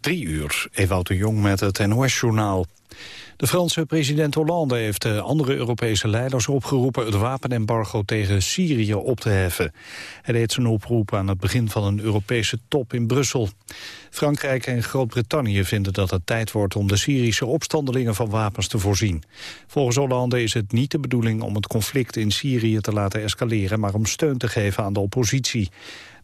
Drie uur, Ewout de Jong met het NOS-journaal. De Franse president Hollande heeft de andere Europese leiders opgeroepen het wapenembargo tegen Syrië op te heffen. Hij deed zijn oproep aan het begin van een Europese top in Brussel. Frankrijk en Groot-Brittannië vinden dat het tijd wordt om de Syrische opstandelingen van wapens te voorzien. Volgens Hollande is het niet de bedoeling om het conflict in Syrië te laten escaleren, maar om steun te geven aan de oppositie.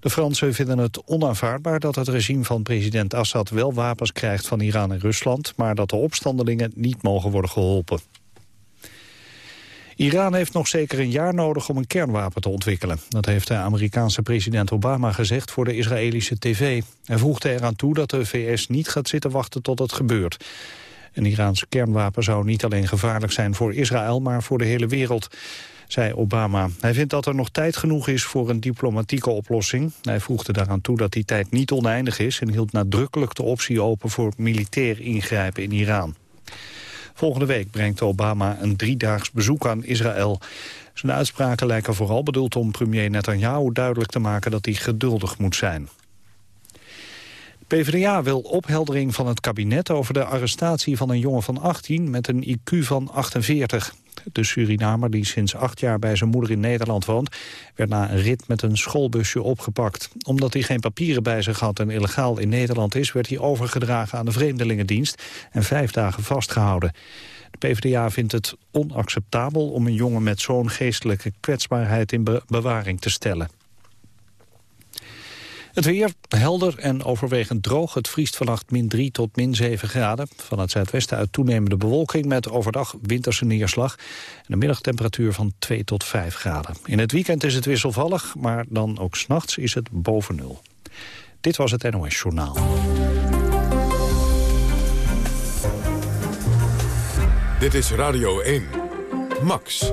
De Fransen vinden het onaanvaardbaar dat het regime van president Assad wel wapens krijgt van Iran en Rusland, maar dat de opstandelingen niet mogen worden geholpen. Iran heeft nog zeker een jaar nodig om een kernwapen te ontwikkelen. Dat heeft de Amerikaanse president Obama gezegd voor de Israëlische tv. Hij voegde eraan toe dat de VS niet gaat zitten wachten tot het gebeurt. Een Iraans kernwapen zou niet alleen gevaarlijk zijn voor Israël, maar voor de hele wereld zei Obama. Hij vindt dat er nog tijd genoeg is voor een diplomatieke oplossing. Hij voegde daaraan toe dat die tijd niet oneindig is... en hield nadrukkelijk de optie open voor militair ingrijpen in Iran. Volgende week brengt Obama een driedaags bezoek aan Israël. Zijn uitspraken lijken vooral bedoeld om premier Netanyahu duidelijk te maken dat hij geduldig moet zijn. PvdA wil opheldering van het kabinet over de arrestatie van een jongen van 18 met een IQ van 48. De Surinamer, die sinds acht jaar bij zijn moeder in Nederland woont... werd na een rit met een schoolbusje opgepakt. Omdat hij geen papieren bij zich had en illegaal in Nederland is... werd hij overgedragen aan de Vreemdelingendienst en vijf dagen vastgehouden. De PvdA vindt het onacceptabel om een jongen met zo'n geestelijke kwetsbaarheid in bewaring te stellen. Het weer helder en overwegend droog. Het vriest vannacht min 3 tot min 7 graden. Van het zuidwesten uit toenemende bewolking met overdag winterse neerslag. En een middagtemperatuur van 2 tot 5 graden. In het weekend is het wisselvallig, maar dan ook s'nachts is het boven nul. Dit was het NOS Journaal. Dit is Radio 1. Max.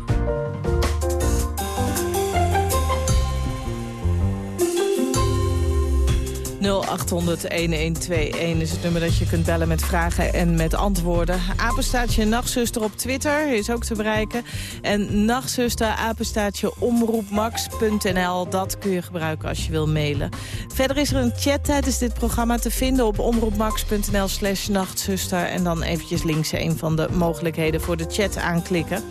0800-1121 is het nummer dat je kunt bellen met vragen en met antwoorden. Apenstaatje Nachtzuster op Twitter is ook te bereiken. En Nachtzuster, apenstaatje omroepmax.nl. Dat kun je gebruiken als je wil mailen. Verder is er een chat tijdens dit programma te vinden op omroepmax.nl slash nachtzuster. En dan eventjes links een van de mogelijkheden voor de chat aanklikken.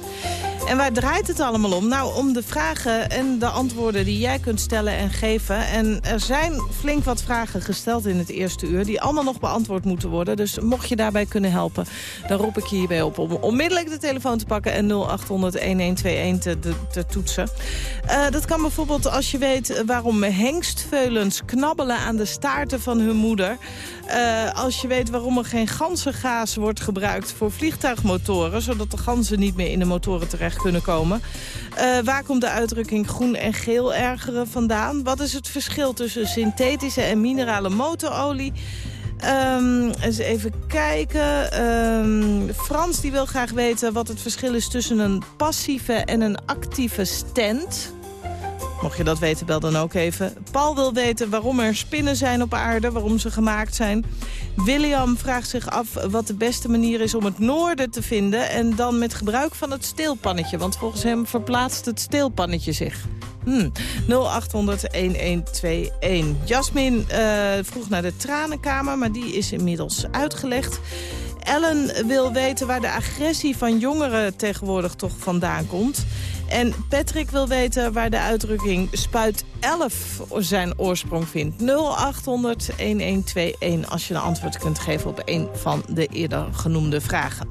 En waar draait het allemaal om? Nou, om de vragen en de antwoorden die jij kunt stellen en geven. En er zijn flink wat vragen gesteld in het eerste uur... die allemaal nog beantwoord moeten worden. Dus mocht je daarbij kunnen helpen, dan roep ik je hierbij op... om onmiddellijk de telefoon te pakken en 0800-1121 te, te, toetsen. Uh, dat kan bijvoorbeeld als je weet waarom hengstveulens knabbelen aan de staarten van hun moeder... Uh, als je weet waarom er geen ganzengaas wordt gebruikt voor vliegtuigmotoren... zodat de ganzen niet meer in de motoren terecht kunnen komen. Uh, waar komt de uitdrukking groen en geel ergeren vandaan? Wat is het verschil tussen synthetische en minerale motorolie? Um, eens even kijken. Um, Frans die wil graag weten wat het verschil is tussen een passieve en een actieve stand. Mocht je dat weten, bel dan ook even. Paul wil weten waarom er spinnen zijn op aarde, waarom ze gemaakt zijn. William vraagt zich af wat de beste manier is om het noorden te vinden... en dan met gebruik van het steelpannetje. Want volgens hem verplaatst het steelpannetje zich. Hmm. 0800-1121. Jasmin uh, vroeg naar de tranenkamer, maar die is inmiddels uitgelegd. Ellen wil weten waar de agressie van jongeren tegenwoordig toch vandaan komt. En Patrick wil weten waar de uitdrukking spuit 11 zijn oorsprong vindt. 0800-1121 als je een antwoord kunt geven op een van de eerder genoemde vragen.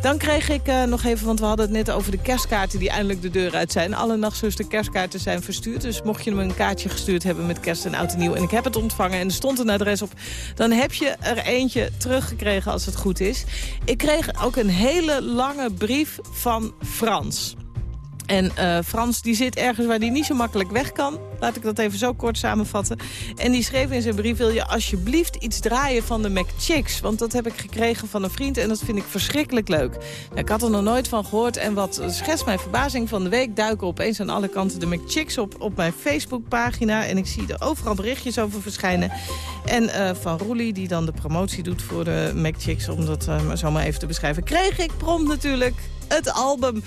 Dan kreeg ik uh, nog even, want we hadden het net over de kerstkaarten die eindelijk de deur uit zijn. Alle nachtzuster kerstkaarten zijn verstuurd. Dus mocht je me een kaartje gestuurd hebben met kerst en oud en nieuw... en ik heb het ontvangen en er stond een adres op... dan heb je er eentje teruggekregen als het goed is. Ik kreeg ook een hele lange brief van Frans. En uh, Frans die zit ergens waar hij niet zo makkelijk weg kan. Laat ik dat even zo kort samenvatten. En die schreef in zijn brief... wil je alsjeblieft iets draaien van de McChicks? Want dat heb ik gekregen van een vriend en dat vind ik verschrikkelijk leuk. Nou, ik had er nog nooit van gehoord. En wat schetst mijn verbazing van de week... duiken opeens aan alle kanten de McChicks op, op mijn Facebookpagina. En ik zie er overal berichtjes over verschijnen. En uh, van Roelie, die dan de promotie doet voor de McChicks... om dat uh, zo maar even te beschrijven... kreeg ik prompt natuurlijk het album...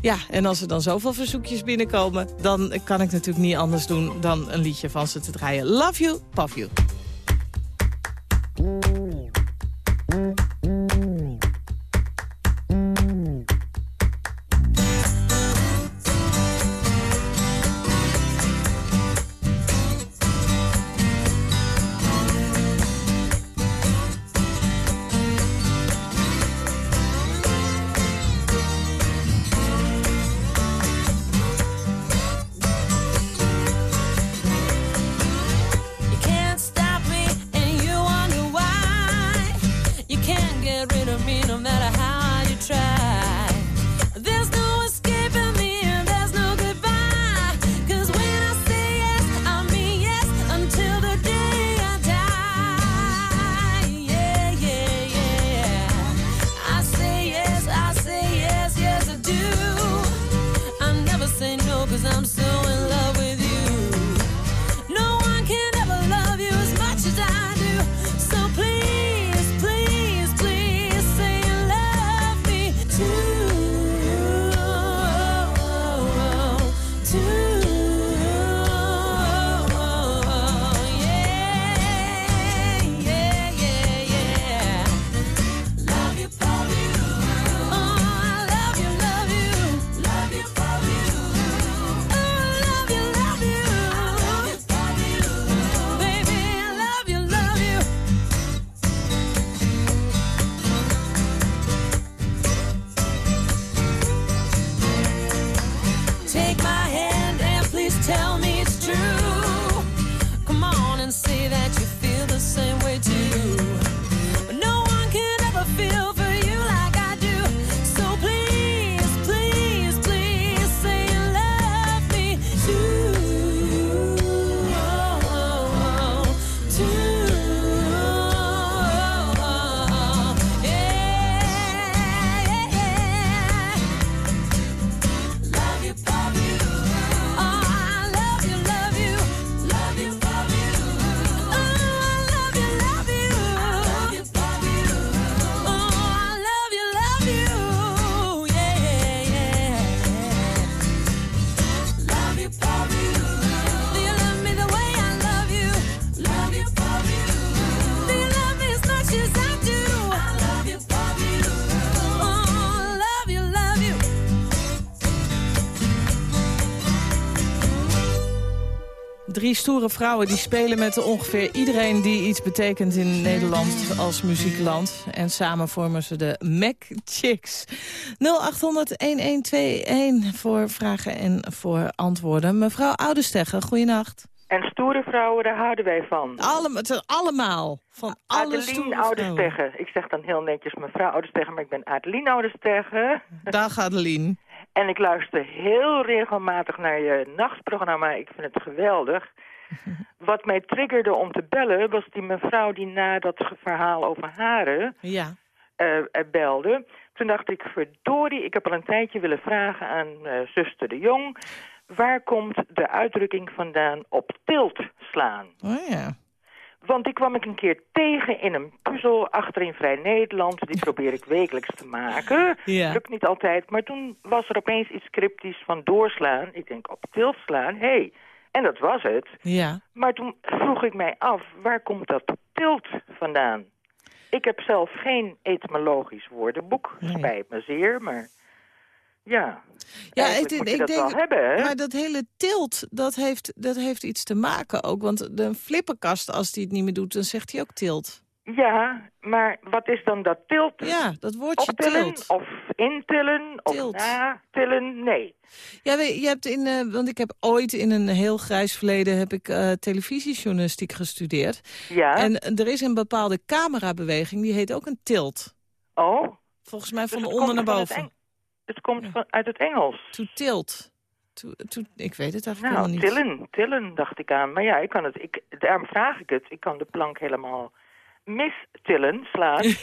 Ja, en als er dan zoveel verzoekjes binnenkomen... dan kan ik natuurlijk niet anders doen dan een liedje van ze te draaien. Love you, puff you. Drie stoere vrouwen die spelen met ongeveer iedereen die iets betekent in Nederland als muziekland. En samen vormen ze de Mac Chicks. 0800-1121 voor vragen en voor antwoorden. Mevrouw Oudestegge, goeienacht. En stoere vrouwen, daar houden wij van. Allemaal, allemaal. Van alle Adeline Oudestegge. Ik zeg dan heel netjes mevrouw Oudestegge, maar ik ben Adeline Oudestegge. Dag Adeline. En ik luister heel regelmatig naar je nachtprogramma. Ik vind het geweldig. Wat mij triggerde om te bellen was die mevrouw die na dat verhaal over haren ja. Uh, belde. Toen dacht ik, verdorie, ik heb al een tijdje willen vragen aan uh, zuster de Jong... waar komt de uitdrukking vandaan op tilt slaan? Oh ja. Want die kwam ik een keer tegen in een puzzel achterin Vrij Nederland. Die probeer ik wekelijks te maken. Ja. Lukt niet altijd. Maar toen was er opeens iets cryptisch van doorslaan. Ik denk op tilt slaan. Hé, hey. en dat was het. Ja. Maar toen vroeg ik mij af, waar komt dat tilt vandaan? Ik heb zelf geen etymologisch woordenboek. Nee. Spijt me zeer, maar... Ja, ja Eigenlijk ik, moet je ik dat denk, wel hebben, hè? Maar dat hele tilt, dat heeft, dat heeft iets te maken ook. Want de flipperkast, als die het niet meer doet, dan zegt hij ook tilt. Ja, maar wat is dan dat tilt? Ja, dat woordje Optillen tilt. of intillen Tilt. of natillen? Nee. Ja, je hebt in, eh, want ik heb ooit in een heel grijs verleden heb ik eh, televisiejournalistiek gestudeerd. Ja? En er is een bepaalde camerabeweging, die heet ook een tilt. Oh? Volgens mij van Dus onder naar boven. Het komt Ja. van, uit het Engels. To tilt. To, to, ik weet het eigenlijk Nou, niet. tillen, tillen dacht ik aan. Maar ja, ik kan het, ik, daarom vraag ik het. Ik kan de plank helemaal mistillen, slaan.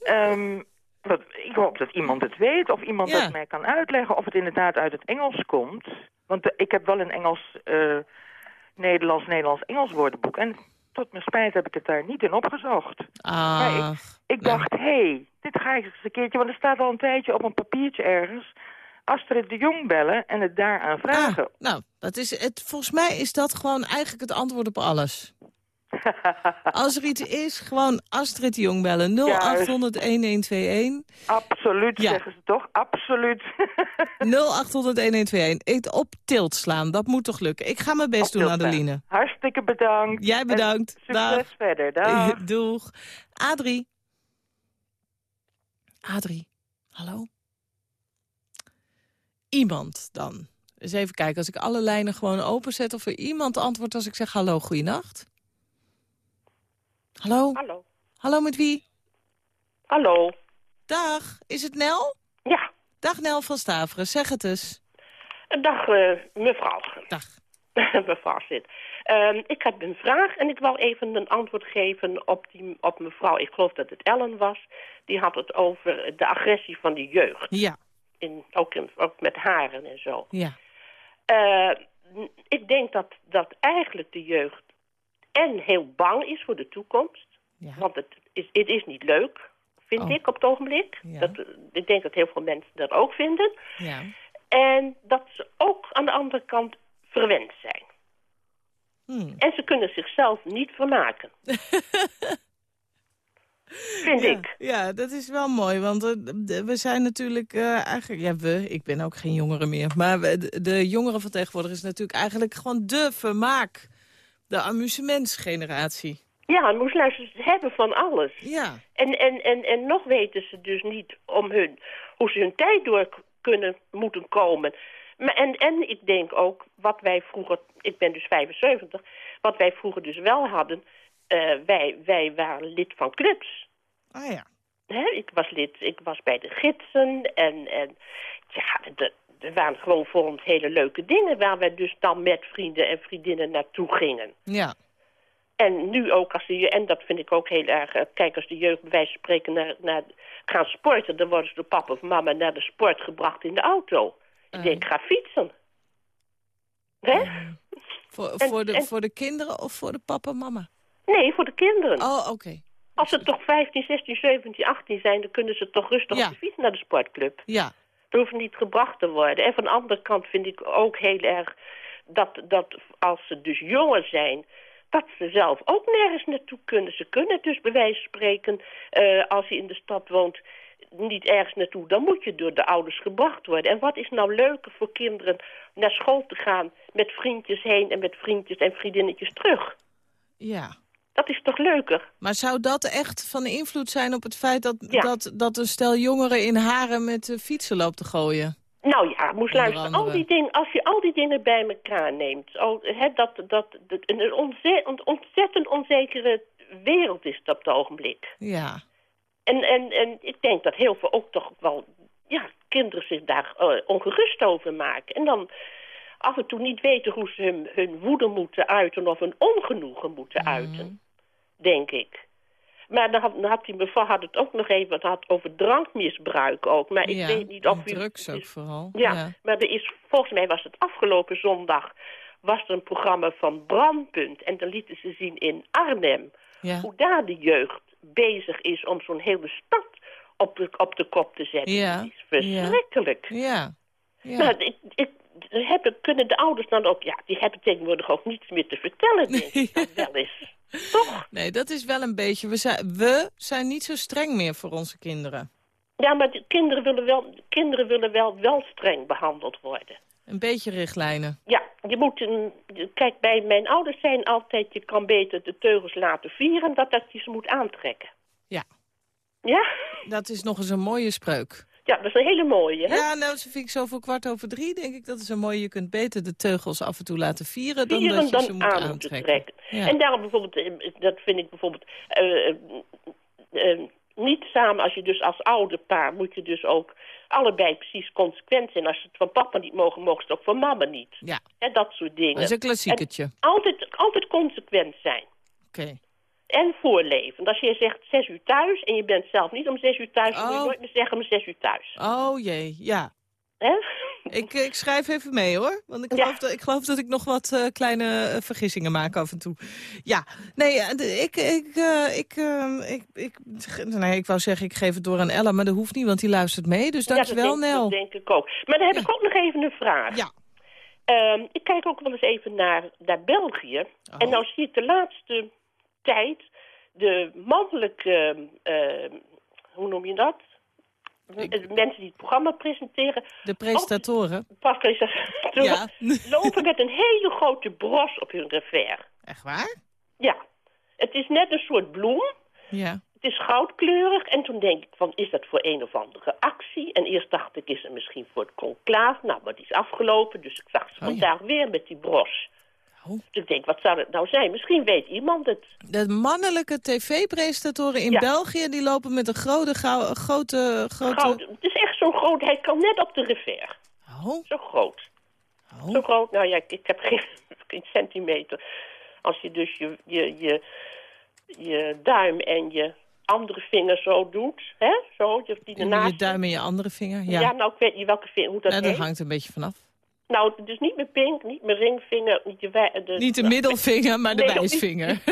Ehm, wat, ik hoop dat iemand het weet of iemand Ja. dat mij kan uitleggen of het inderdaad uit het Engels komt. Want ik heb wel een Engels, eh, Nederlands, Nederlands, Engels woordenboek. En tot mijn spijt heb ik het daar niet in opgezocht. Ach, Ik dacht, hé, hey, dit ga ik eens een keertje... want er staat al een tijdje op een papiertje ergens... Astrid de Jong bellen en het daaraan vragen. Ah, nou, dat is het, volgens mij is dat gewoon eigenlijk het antwoord op alles. Als er iets is, gewoon Astrid de Jong bellen. 0800-1121. Absoluut, Ja. zeggen ze toch? Absoluut. 0800-1121. Op tilt slaan, dat moet toch lukken. Ik ga mijn best doen, Adeline. Hartstikke bedankt. Jij bedankt. En succes Dag. verder. Dag. Doeg. Adrie. Adrie. Hallo? Iemand dan. Eens even kijken, als ik alle lijnen gewoon openzet... of er iemand antwoordt als ik zeg hallo, goeienacht. Hallo? Hallo. Hallo, met wie? Hallo. Dag, is het Nel? Ja, Dag Nel van Staveren, zeg het eens. dag eh, mevrouw. Dag. mevrouw zit. Ehm, ik heb een vraag en ik wil even een antwoord geven op, die, op mevrouw, ik geloof dat het Ellen was. Die had het over de agressie van de jeugd. Ja, In, ook, in, ook met haren en zo. ja. Eh, ik denk dat, dat eigenlijk de jeugd en heel bang is voor de toekomst. ja. Want het is, het is niet leuk, vind Oh. ik op het ogenblik. Ja. Dat, ik denk dat heel veel mensen dat ook vinden. ja. En dat ze ook aan de andere kant verwend zijn. Hm. En ze kunnen zichzelf niet vermaken. Vind ja, ik. Ja, dat is wel mooi, want eh, we zijn natuurlijk eh, eigenlijk... Ja, we, ik ben ook geen jongere meer. Maar we- de, van tegenwoordig is natuurlijk eigenlijk gewoon de vermaak. De amusementsgeneratie. Ja, moesluisters hebben van alles. Ja, En, en, en, en nog weten ze dus niet om hun, hoe ze hun tijd door kunnen moeten komen. Maar en, en ik denk ook, wat wij vroeger, ik ben dus 75, wat wij vroeger dus wel hadden, eh, wij, wij waren lid van clubs. ah ja. Hè, ik was lid, ik was bij de gidsen en, en ja, de- er waren gewoon voor ons hele leuke dingen waar we dus dan met vrienden en vriendinnen naartoe gingen. Ja, En nu ook als je, en dat vind ik ook heel erg, eh, kijk als de jeugd bij wijze van spreken naar, naar, gaan sporten, dan worden ze door papa of mama naar de sport gebracht in de auto. Ik Eh. denk, ga fietsen. Hè? voor, En- voor, de, en- voor de kinderen of voor de papa en mama? Nee, voor de kinderen. Oh, oké. Als ze toch 15, 16, 17, 18 zijn, dan kunnen ze toch rustig Ja. op de fiets naar de sportclub. Ja, Ze hoeven niet gebracht te worden. En van de andere kant vind ik ook heel erg dat, dat als ze dus jonger zijn... dat ze zelf ook nergens naartoe kunnen. Ze kunnen dus bij wijze van spreken, eh, als je in de stad woont... niet ergens naartoe, dan moet je door de ouders gebracht worden. En wat is nou leuker voor kinderen naar school te gaan... met vriendjes heen en met vriendjes en vriendinnetjes terug? ja. Dat is toch leuker? Maar zou dat echt van invloed zijn op het feit dat, Ja. dat, dat een stel jongeren in haren met de fietsen loopt te gooien? Nou ja, moest luisteren. Al die dingen, als je al die dingen bij elkaar neemt, al, hè, dat, dat, dat een ontzettend, onzekere wereld is het op het ogenblik. Ja, En, en, en ik denk dat heel veel ook toch wel, ja, kinderen zich daar eh, ongerust over maken. En dan af en toe niet weten hoe ze hun, hun woede moeten uiten of hun ongenoegen moeten Mhm. uiten, denk ik. Maar dan had, dan had die mevrouw had het ook nog even had over drankmisbruik ook. Maar ik ja. weet niet of drugs ook vooral. ja, maar er is, volgens mij was het afgelopen zondag... was er een programma van Brandpunt. En dan lieten ze zien in Arnhem... Ja. hoe daar de jeugd bezig is om zo'n hele stad op de, op de kop te zetten. Ja, Dat is verschrikkelijk. Ja. ja. Nou, ik, ik, hebben, kunnen de ouders dan ook... Ja, die hebben tegenwoordig ook niets meer te vertellen, denk ik wel eens. Toch? Nee, dat is wel een beetje... We zijn, we zijn niet zo streng meer voor onze kinderen. Ja, maar de kinderen willen wel, kinderen willen wel, wel streng behandeld worden. Een beetje richtlijnen. Ja, je moet... Een, kijk, bij mijn ouders zijn altijd... je kan beter de teugels laten vieren... dan dat je ze moet aantrekken. Ja. Ja? Dat is nog eens een mooie spreuk. Ja, dat is een hele mooie, hè? Ja, nou, dat vind ik zo voor kwart over drie, denk ik. Dat is een mooie. Je kunt beter de teugels af en toe laten vieren... dan dat je dan ze moet aan aantrekken. trekken. Ja. En daarom bijvoorbeeld, eh, dat vind ik bijvoorbeeld... eh, eh, niet samen, als je dus als oude paar... moet je dus ook allebei precies consequent zijn. Als ze het van papa niet mogen, mogen ze het ook van mama niet. Ja, En dat soort dingen. dat is een klassieketje. En altijd, altijd consequent zijn. Oké. En voorleven. Als je zegt zes uur thuis en je bent zelf niet om zes uur thuis... dan moet je Oh. nooit meer zeggen om zes uur thuis. Oh jee, ja. Hè? Ik, ik schrijf even mee hoor. Want ik Ja. geloof, dat, ik geloof dat ik nog wat eh, kleine eh, vergissingen maak af en toe. Ja, nee, eh, ik, ik, eh, ik, eh, ik, ik, nee, ik wou zeggen ik geef het door aan Ella, maar dat hoeft niet, want die luistert mee. Dus Ja, dankjewel dat denk, Nel. Dat denk ik ook. Maar dan heb Ja. ik ook nog even een vraag. Ja. Ehm, ik kijk ook wel eens even naar, naar België. Oh. En nou zie ik de laatste tijd de mannelijke, ehm, hoe noem je dat? Ik- mensen die het programma presenteren, De presentatoren. presentatoren, Ja. lopen met een hele grote bros op hun revers. Echt waar? Ja, het is net een soort bloem. Ja. Het is goudkleurig en toen denk ik van, is dat voor een of andere actie? En eerst dacht ik, is het misschien voor het conclaaf? Nou, maar die is afgelopen, dus ik zag ze Oh, ja. vandaag weer met die bros. Dus ik denk, wat zou het nou zijn? Misschien weet iemand het. De mannelijke tv-presentatoren in Ja. België, die lopen met een grote, grote, grote... Goud, het is echt zo groot, hij kan net op de revers. Oh, Zo groot. oh. Zo groot, nou ja, ik, ik heb geen, geen centimeter. Als je dus je, je, je, je duim en je andere vinger zo doet, hè? Zo, je, die Je, ernaast. je duim en je andere vinger. Ja. Ja, nou, ik weet niet welke vinger, hoe dat Nou, dat hangt een beetje vanaf. Nou, dus niet mijn pink, niet mijn ringvinger, niet de... de Niet de middelvinger, maar de Nee, wijsvinger.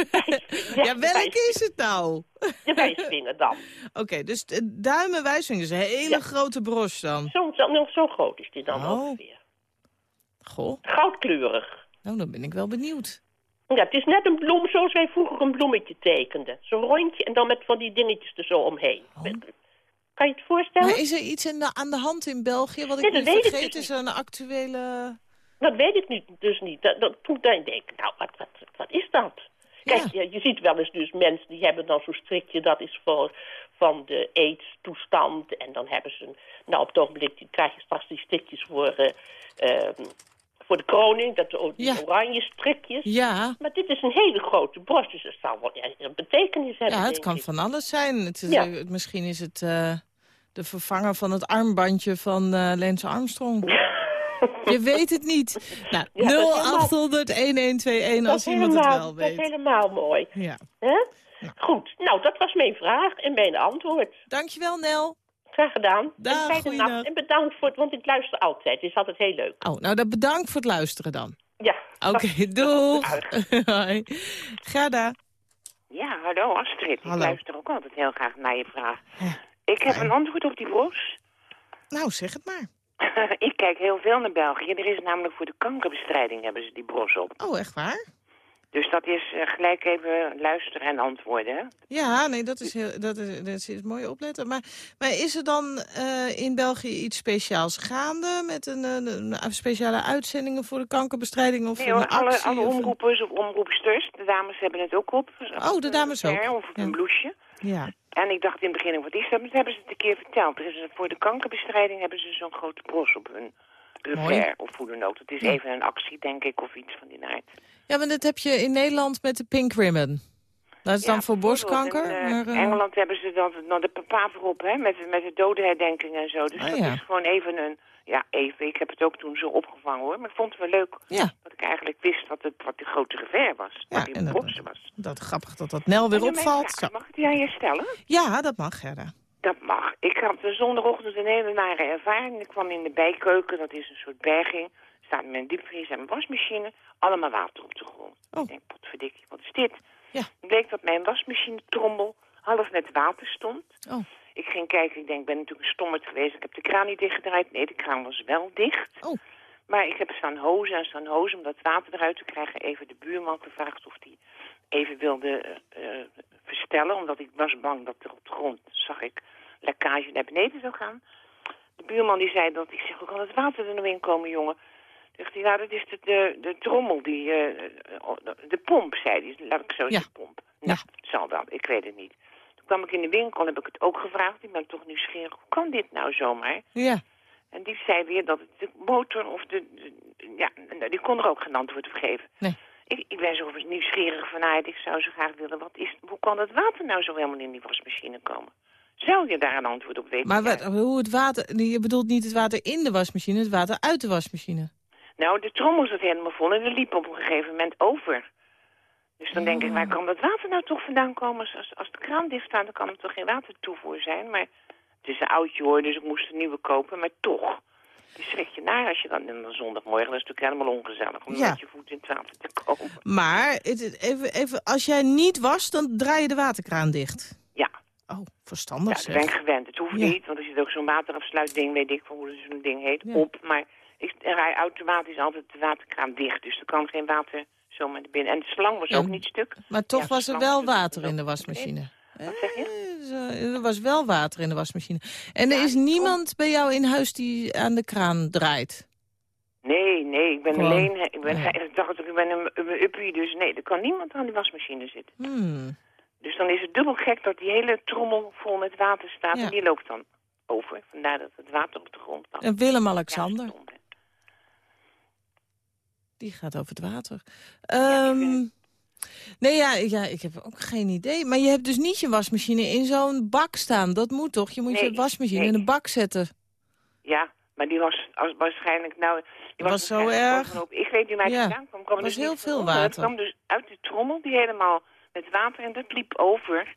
Ja, ja, is het nou? De wijsvinger dan. Oké, dus de duim en wijsvinger is een hele Ja. grote bros dan. Zo, zo, nou, zo groot is die dan Oh. ongeveer. Goh, Goudkleurig. nou dan ben ik wel benieuwd. Ja, het is net een bloem zoals wij vroeger een bloemetje tekenden. Zo'n rondje en dan met van die dingetjes er zo omheen. Met- Kan je het voorstellen? Maar is er iets de, aan de hand in België wat ik niet ik vergeet? dus Is er een actuele... Dat weet ik niet, dus niet. Dat, dat, toen denk ik, nou, wat, wat, wat is dat? Kijk, Ja. je, je ziet wel eens dus mensen die hebben dan zo'n strikje, dat is voor van de AIDS-toestand. En dan hebben ze, een, nou op het ogenblik krijg je straks die strikjes voor, eh, ehm, voor de kroning, dat de, Ja. oranje strikjes. Ja, Maar dit is een hele grote borst, dus het zou wel ja, een betekenis hebben, ja het kan ik. van alles zijn. Het is, Ja. eh, misschien is het eh, de vervanger van het armbandje van eh Lance Armstrong. Je weet het niet. Nou, Ja, dat is helemaal- 0800-1121 Dat als is iemand het wel Dat is weet. helemaal mooi. Ja. Hè? Goed, nou, dat was mijn vraag en mijn antwoord. Dankjewel, Nel. Graag gedaan. Dag, en fijne nacht. En bedankt voor het, want ik luister altijd. Het is altijd heel leuk. Oh, nou dan bedankt voor het luisteren dan. Ja. Oké, doeg. Hoi. Gerda. Ja, hallo Astrid. Hallo. Ik luister ook altijd heel graag naar je vraag. Ik heb een antwoord op die bros. Nou, zeg het maar. ik kijk heel veel naar België. Er is namelijk voor de kankerbestrijding hebben ze die bros op. Oh, echt waar? Dus dat is eh, gelijk even luisteren en antwoorden. Ja, nee, dat is, heel, dat is, dat is mooi opletten. Maar, maar is er dan eh, in België iets speciaals gaande... met een, een, een speciale uitzendingen voor de kankerbestrijding? Of Nee een hoor, alle, actie, alle of een- omroepers of omroepsters, de dames hebben het ook op. Oh, de dames ook. Of Ja. een blouseje. Ja. En ik dacht in het begin, wat is dat? Maar hebben ze het een keer verteld. Er een- voor de kankerbestrijding hebben ze zo'n grote bros op hun revers. Of hoe dan ook. Het is even een actie, denk ik, of iets van die naart. Ja, maar dat heb je in Nederland met de Pink Ribbon. Dat is dan voor borstkanker. In eh, maar, eh, Engeland hebben ze dan, dan de papa voorop, hè, met, met de dodenherdenking en zo. Dus Ah, dat ja. is gewoon even een... Ja, even. Ik heb het ook toen zo opgevangen, hoor. Maar ik vond het wel leuk Ja, dat ik eigenlijk wist wat, het, wat de grote revers was. Ja, wat die was. dat grappig dat dat Nel weer opvalt. vraag. Mag ik die aan je stellen? Ja, dat mag, Gerda. Dat mag. Ik had de zondagochtend een hele nare ervaring. Ik kwam in de bijkeuken, dat is een soort berging. Staat mijn diepvries en mijn wasmachine. Allemaal water op de grond. Oh. Ik denk, potverdikkie, wat is dit? Ja. Het bleek dat mijn wasmachine trommel half met water stond. Oh. Ik ging kijken, ik denk, ik ben natuurlijk een stommerd geweest. Ik heb de kraan niet dichtgedraaid. Nee, de kraan was wel dicht. Oh. Maar ik heb staan hozen en staan hozen om dat water eruit te krijgen. Even de buurman gevraagd of hij even wilde eh, verstellen. Omdat ik was bang dat er op de grond, zag ik, lekkage naar beneden zou gaan. De buurman die zei dat, ik zeg, hoe kan het water er nou in komen, jongen? Zegt hij, nou, dat is de, de, de trommel, die, eh, de, pomp, zei hij. Laat ik zo Ja. zeggen, pomp. Nou, Ja. zal wel, ik weet het niet. Toen kwam ik in de winkel, heb ik het ook gevraagd. Ik ben toch nieuwsgierig, hoe kan dit nou zomaar? Ja. En die zei weer dat het de motor of de... de- ja, nou, die kon er ook geen antwoord op geven. Nee. Ik, ik ben zo nieuwsgierig vanuit. Ik zou zo graag willen, wat is, hoe kan het water nou zo helemaal in die wasmachine komen? Zou je daar een antwoord op weten? Maar wat, hoe het water... Je bedoelt niet het water in de wasmachine, het water uit de wasmachine. Nou, de trommel zat helemaal vol en er liep op een gegeven moment over. Dus dan denk ik, waar kan dat water nou toch vandaan komen? Als, als, de kraan dicht staat, dan kan er toch geen watertoevoer zijn? Maar het is een oudje hoor, dus ik moest een nieuwe kopen, maar toch. je schrikt je naar als je dan, en dan zondagmorgen, dat is natuurlijk helemaal ongezellig om Ja. met je voet in het water te komen. Maar even, even, als jij niet was, dan draai je de waterkraan dicht. Ja, Oh, ja verstandig dat zeg. ben ik gewend. Het hoeft Ja. niet, want er zit ook zo'n waterafsluitding, weet ik van hoe zo'n ding heet, Ja. op. Maar ik rij automatisch altijd de waterkraan dicht, dus er kan geen water zomaar naar binnen. En de slang was Ja. ook niet stuk. Maar toch Ja, was er wel is water in de wasmachine. Wat zeg je? Eh, Er was wel water in de wasmachine. En er is niemand bij jou in huis die aan de kraan draait? Nee, nee, ik ben Gewoon. alleen. Ik ben, ik dacht ik ben een, een uppie, dus nee, er kan niemand aan die wasmachine zitten. Hmm. Dus dan is het dubbel gek dat die hele trommel vol met water staat en die loopt dan over. Vandaar dat het water op de grond lag. En Willem-Alexander, Ja. Die gaat over het water. Ehm, nee, ja, ja, ik heb ook geen idee. Maar je hebt dus niet je wasmachine in zo'n bak staan. Dat moet toch? Je moet je wasmachine nee. in een bak zetten. Ja, maar die was als, waarschijnlijk... Nou, die Was zo erg? bovenop. Ik weet niet waar het Ja, vandaan kwam. kwam was dus heel veel onder. Het water. kwam dus uit die trommel die helemaal met water en dat liep over.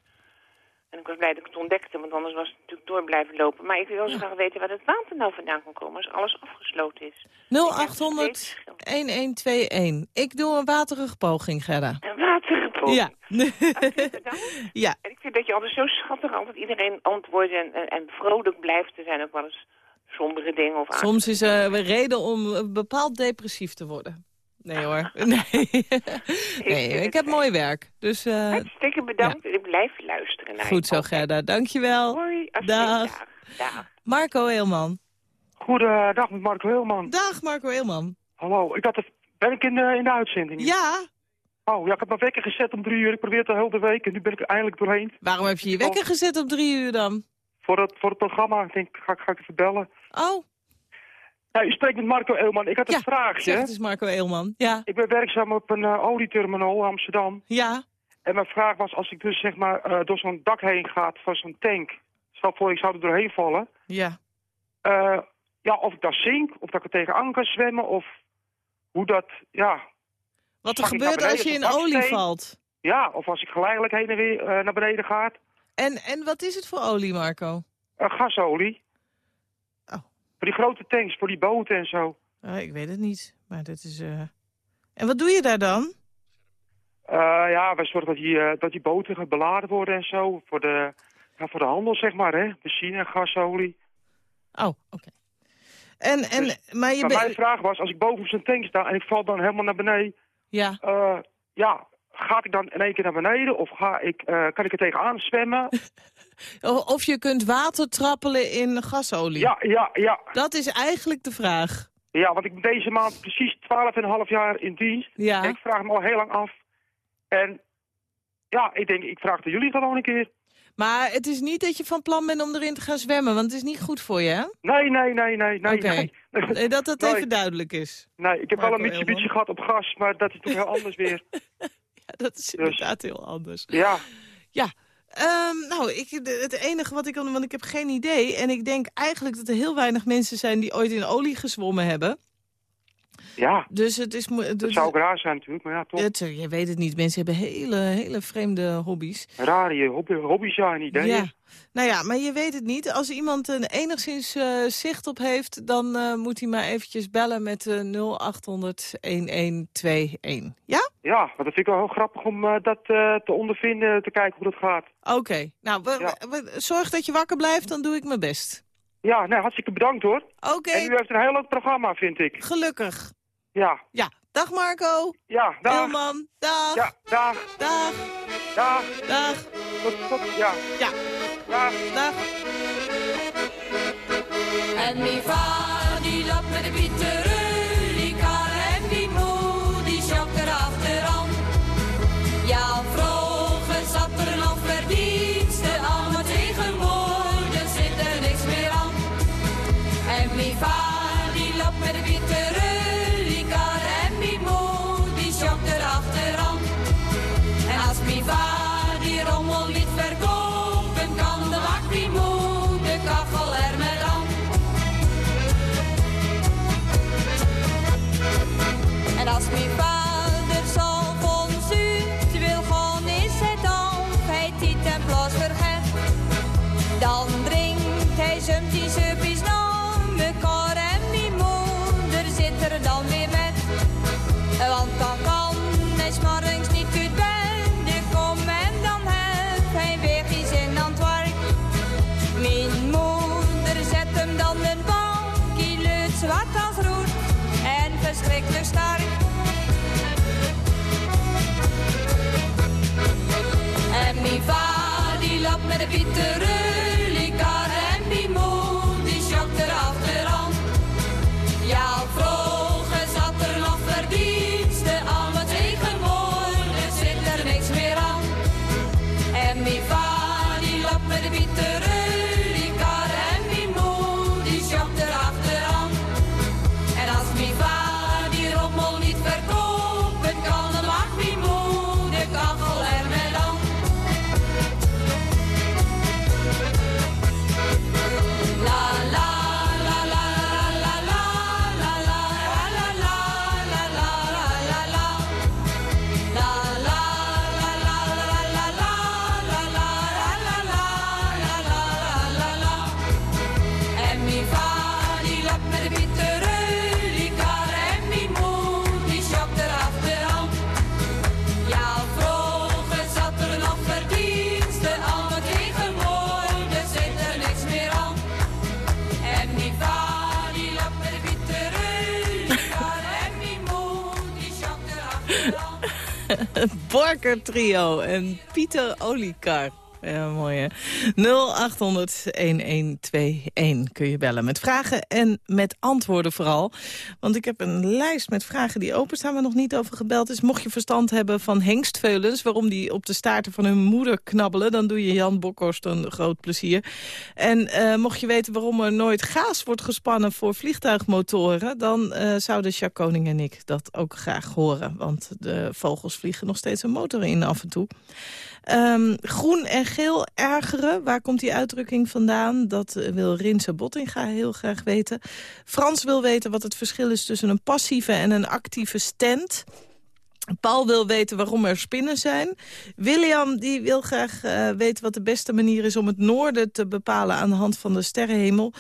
En ik was blij dat ik het ontdekte, want anders was het natuurlijk door blijven lopen. Maar ik wil zo graag weten waar het water nou vandaan kan komen als alles afgesloten is. 0800 1121. Ik doe een waterige poging, Gerda. En watergepompt. Ja. Bedankt. ja. En ik vind dat je altijd zo schattig altijd iedereen antwoordt en, en, en vrolijk blijft. Er zijn ook wel eens sombere dingen of Soms is er een reden om eh, bepaald depressief te worden. Nee hoor. Nee. nee ik heb mooi werk. Dus eh, Hartstikke bedankt en ik blijf luisteren naar goed zo, Gerda. Dankjewel. Hoi. Dag. Dag. Dag. Marco Eelman. Goedendag, met Marco Heelman. Dag, Marco Eelman. Hallo, ik had het, ben ik in de, in de uitzending? Ja, Oh, ja, ik heb mijn wekker gezet om drie uur. Ik probeer het de hele week en nu ben ik er eindelijk doorheen. waarom heb je je wekker gezet op drie uur dan? Voor het, voor het programma, ik denk, ga, ik- ga ik even bellen. Oh, Ja, u spreekt met Marco Heelman. Ik had Ja, een vraagje. zeg het is Marco Eelman. Ja, Ik ben werkzaam op een eh, olieterminal in Amsterdam. ja. En mijn vraag was, als ik dus zeg maar eh, door zo'n dak heen ga van zo'n tank. Stel voor, ik zou er doorheen vallen. Ja. eh, ja, of ik daar zink, of dat ik er tegenaan kan zwemmen, of hoe dat, ja... Wat er gebeurt als je in olie valt. Ja, of als ik geleidelijk heen en weer naar beneden ga. En, en wat is het voor olie, Marco? Uh, gasolie. Voor die grote tanks, voor die boten en zo. Oh, ik weet het niet, maar dat is... eh En wat doe je daar dan? Eh, ja, wij zorgen dat die, eh, dat die boten beladen worden en zo. Voor de, ja, voor de handel, zeg maar, hè. Benzine, gasolie. Oh, oké. En, en, Dus- maar je Maar mijn vraag was, als ik boven op zo'n tank sta en ik val dan helemaal naar beneden... Ja, eh, ja, ga ik dan in één keer naar beneden? Of ga ik, eh, kan ik er tegenaan zwemmen? Of je kunt water trappelen in gasolie. ja, ja, ja. Dat is eigenlijk de vraag. Ja, want ik ben deze maand precies 12,5 jaar in dienst. Ja. En ik vraag me al heel lang af. En ja, ik denk, ik vraag het jullie gewoon een keer. Maar het is niet dat je van plan bent om erin te gaan zwemmen, want het is niet goed voor je, hè? Nee, nee, nee, nee, nee. Dat dat Nee. even duidelijk is. Nee, ik heb wel een Mitsubishi Elman. gehad op gas, maar dat is toch heel anders weer. Ja, dat is inderdaad heel anders. Ja, Ja, ehm, nou, ik, het enige wat ik kan want ik heb geen idee. En ik denk eigenlijk dat er heel weinig mensen zijn die ooit in olie gezwommen hebben. Ja. Dus het is... mo- Dat dus- zou ook raar zijn natuurlijk, maar ja, toch. het, je weet het niet, mensen hebben hele, hele vreemde hobby's. Rare hobby, hobby's zijn ideeën. Ja, nou ja, maar je weet het niet. Als iemand er enigszins eh, zicht op heeft, dan eh, moet hij maar eventjes bellen met eh 0800 1121. Ja? Ja, maar dat vind ik wel heel grappig om eh, dat eh, te ondervinden, te kijken hoe dat gaat. Oké, nou, we- Ja. we- we- zorg dat je wakker blijft, dan doe ik mijn best. Ja, nee, hartstikke bedankt hoor. Oké, En u heeft een heel leuk programma, vind ik. gelukkig. Ja, Ja, dag Marco. ja, dag. Ilman, dag. Ja, dag, Dag, dag. dag. Tot, tot, ja, Ja, dag. dag. En mi va die loopt met de bittere niet verkopen kan, dan maakt die moe de kachel er met aan. En als mijn Eva die lab met de bittere Borker Trio en Pieter Oliekar. Ja, mooi hè. 0800-1121 kun je bellen met vragen en met antwoorden vooral. Want ik heb een lijst met vragen die openstaan, maar nog niet over gebeld is. Mocht je verstand hebben van hengstveulens, waarom die op de staarten van hun moeder knabbelen... dan doe je Jan Bokhorst een groot plezier. En eh, mocht je weten waarom er nooit gaas wordt gespannen voor vliegtuigmotoren... dan eh, zouden Jacques Koning en ik dat ook graag horen. Want de vogels vliegen nog steeds een motor in af en toe. Ehm, groen en geel ergeren, waar komt die uitdrukking vandaan? Dat eh, wil Rinse Bottinga heel graag weten. Frans wil weten wat het verschil is tussen een passieve en een actieve stand. Paul wil weten waarom er spinnen zijn. William die wil graag eh, weten wat de beste manier is om het noorden te bepalen aan de hand van de sterrenhemel.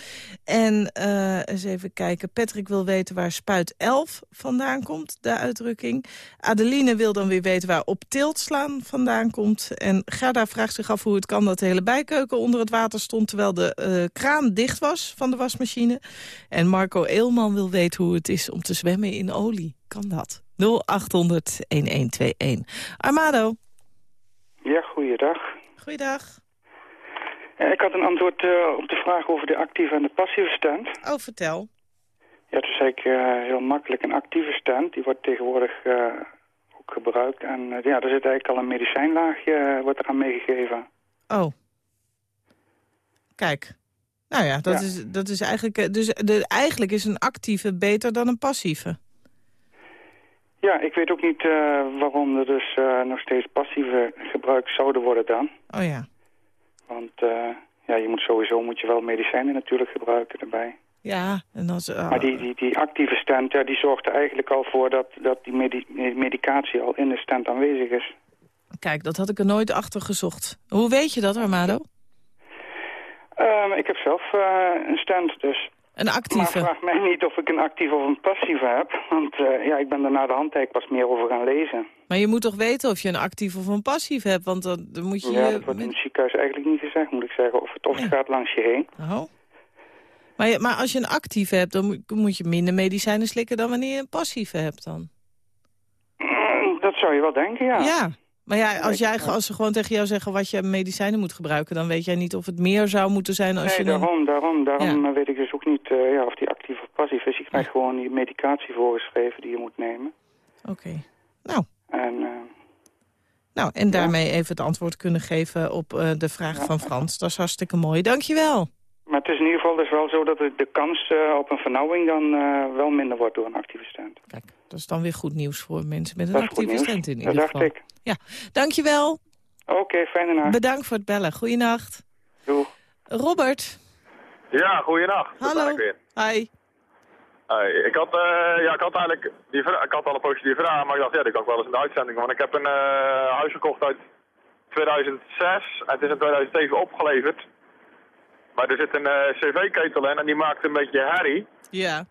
En eh, eens even kijken. Patrick wil weten waar spuit 11 vandaan komt, de uitdrukking. Adeline wil dan weer weten waar op tilt slaan vandaan komt. En Gerda vraagt zich af hoe het kan dat de hele bijkeuken onder het water stond... terwijl de eh, kraan dicht was van de wasmachine. En Marco Eelman wil weten hoe het is om te zwemmen in olie. Kan dat? 0800-1121. Armado. Ja, goeiedag. Goeiedag. Eh, Ik had een antwoord eh, op de vraag over de actieve en de passieve stand. Oh, vertel. Ja, het is eigenlijk eh, heel makkelijk. Een actieve stand, die wordt tegenwoordig ook gebruikt. En ja, er zit eigenlijk al een medicijnlaagje, wordt eraan meegegeven. Oh. Kijk. Nou ja, dat, Ja. Is, dat is eigenlijk... Dus de, eigenlijk is een actieve beter dan een passieve. Ja, ik weet ook niet eh, waarom er dus eh, nog steeds passieve gebruikt zouden worden dan. Oh ja. Want eh, ja, je moet sowieso moet je wel medicijnen natuurlijk gebruiken erbij. Ja, en als... Maar die, die, die actieve stand, ja, die zorgt er eigenlijk al voor dat, dat die medi- medicatie al in de stand aanwezig is. Kijk, dat had ik er nooit achter gezocht. Hoe weet je dat, Armado? Ehm, ik heb zelf een stand, dus... Een Maar actieve. vraag mij niet of ik een actieve of een passieve heb. Want eh, ja, ik ben er na de hand eigenlijk pas meer over gaan lezen. Maar je moet toch weten of je een actief of een passief hebt? Want dan, dan moet je... Ja, dat wordt in het ziekenhuis eigenlijk niet gezegd, moet ik zeggen. Of het, of het gaat langs je heen. Oh. Maar, je- maar als je een actieve hebt, dan moet, moet je minder medicijnen slikken... dan wanneer je een passieve hebt dan. Mm, Dat zou je wel denken, ja. Ja. Maar ja, als, jij, als ze gewoon tegen jou zeggen wat je medicijnen moet gebruiken... dan weet jij niet of het meer zou moeten zijn als nee, je... een- daarom, daarom, daarom weet ik dus ook niet eh, ja, of die actief of passief is. Je krijgt gewoon die medicatie voorgeschreven die je moet nemen. Oké. Nou, En eh, nou, en daarmee even het antwoord kunnen geven op eh, de vraag van Frans. Dat is hartstikke mooi. Dankjewel. Maar het is in ieder geval dus wel zo dat de, kans op een vernauwing dan wel minder wordt door een actieve stand. Kijk, dat is dan weer goed nieuws voor mensen met een Dat actieve stand in Dat ieder dacht geval. ik. Ja, dankjewel. Oké, fijne nacht. Bedankt voor het bellen. Goeienacht. Doeg. Robert. Ja, goeienacht. Dat Hallo. ik weer. Hi. Hey, ik, had, eh, ja, ik had eigenlijk die ik had al een poosje die vraag, maar ik dacht, ja, die kan ik wel eens in de uitzending. Want ik heb een eh, huis gekocht uit 2006 en het is in 2007 opgeleverd. Maar er zit een eh, cv-ketel in en die maakt een beetje herrie. Ja.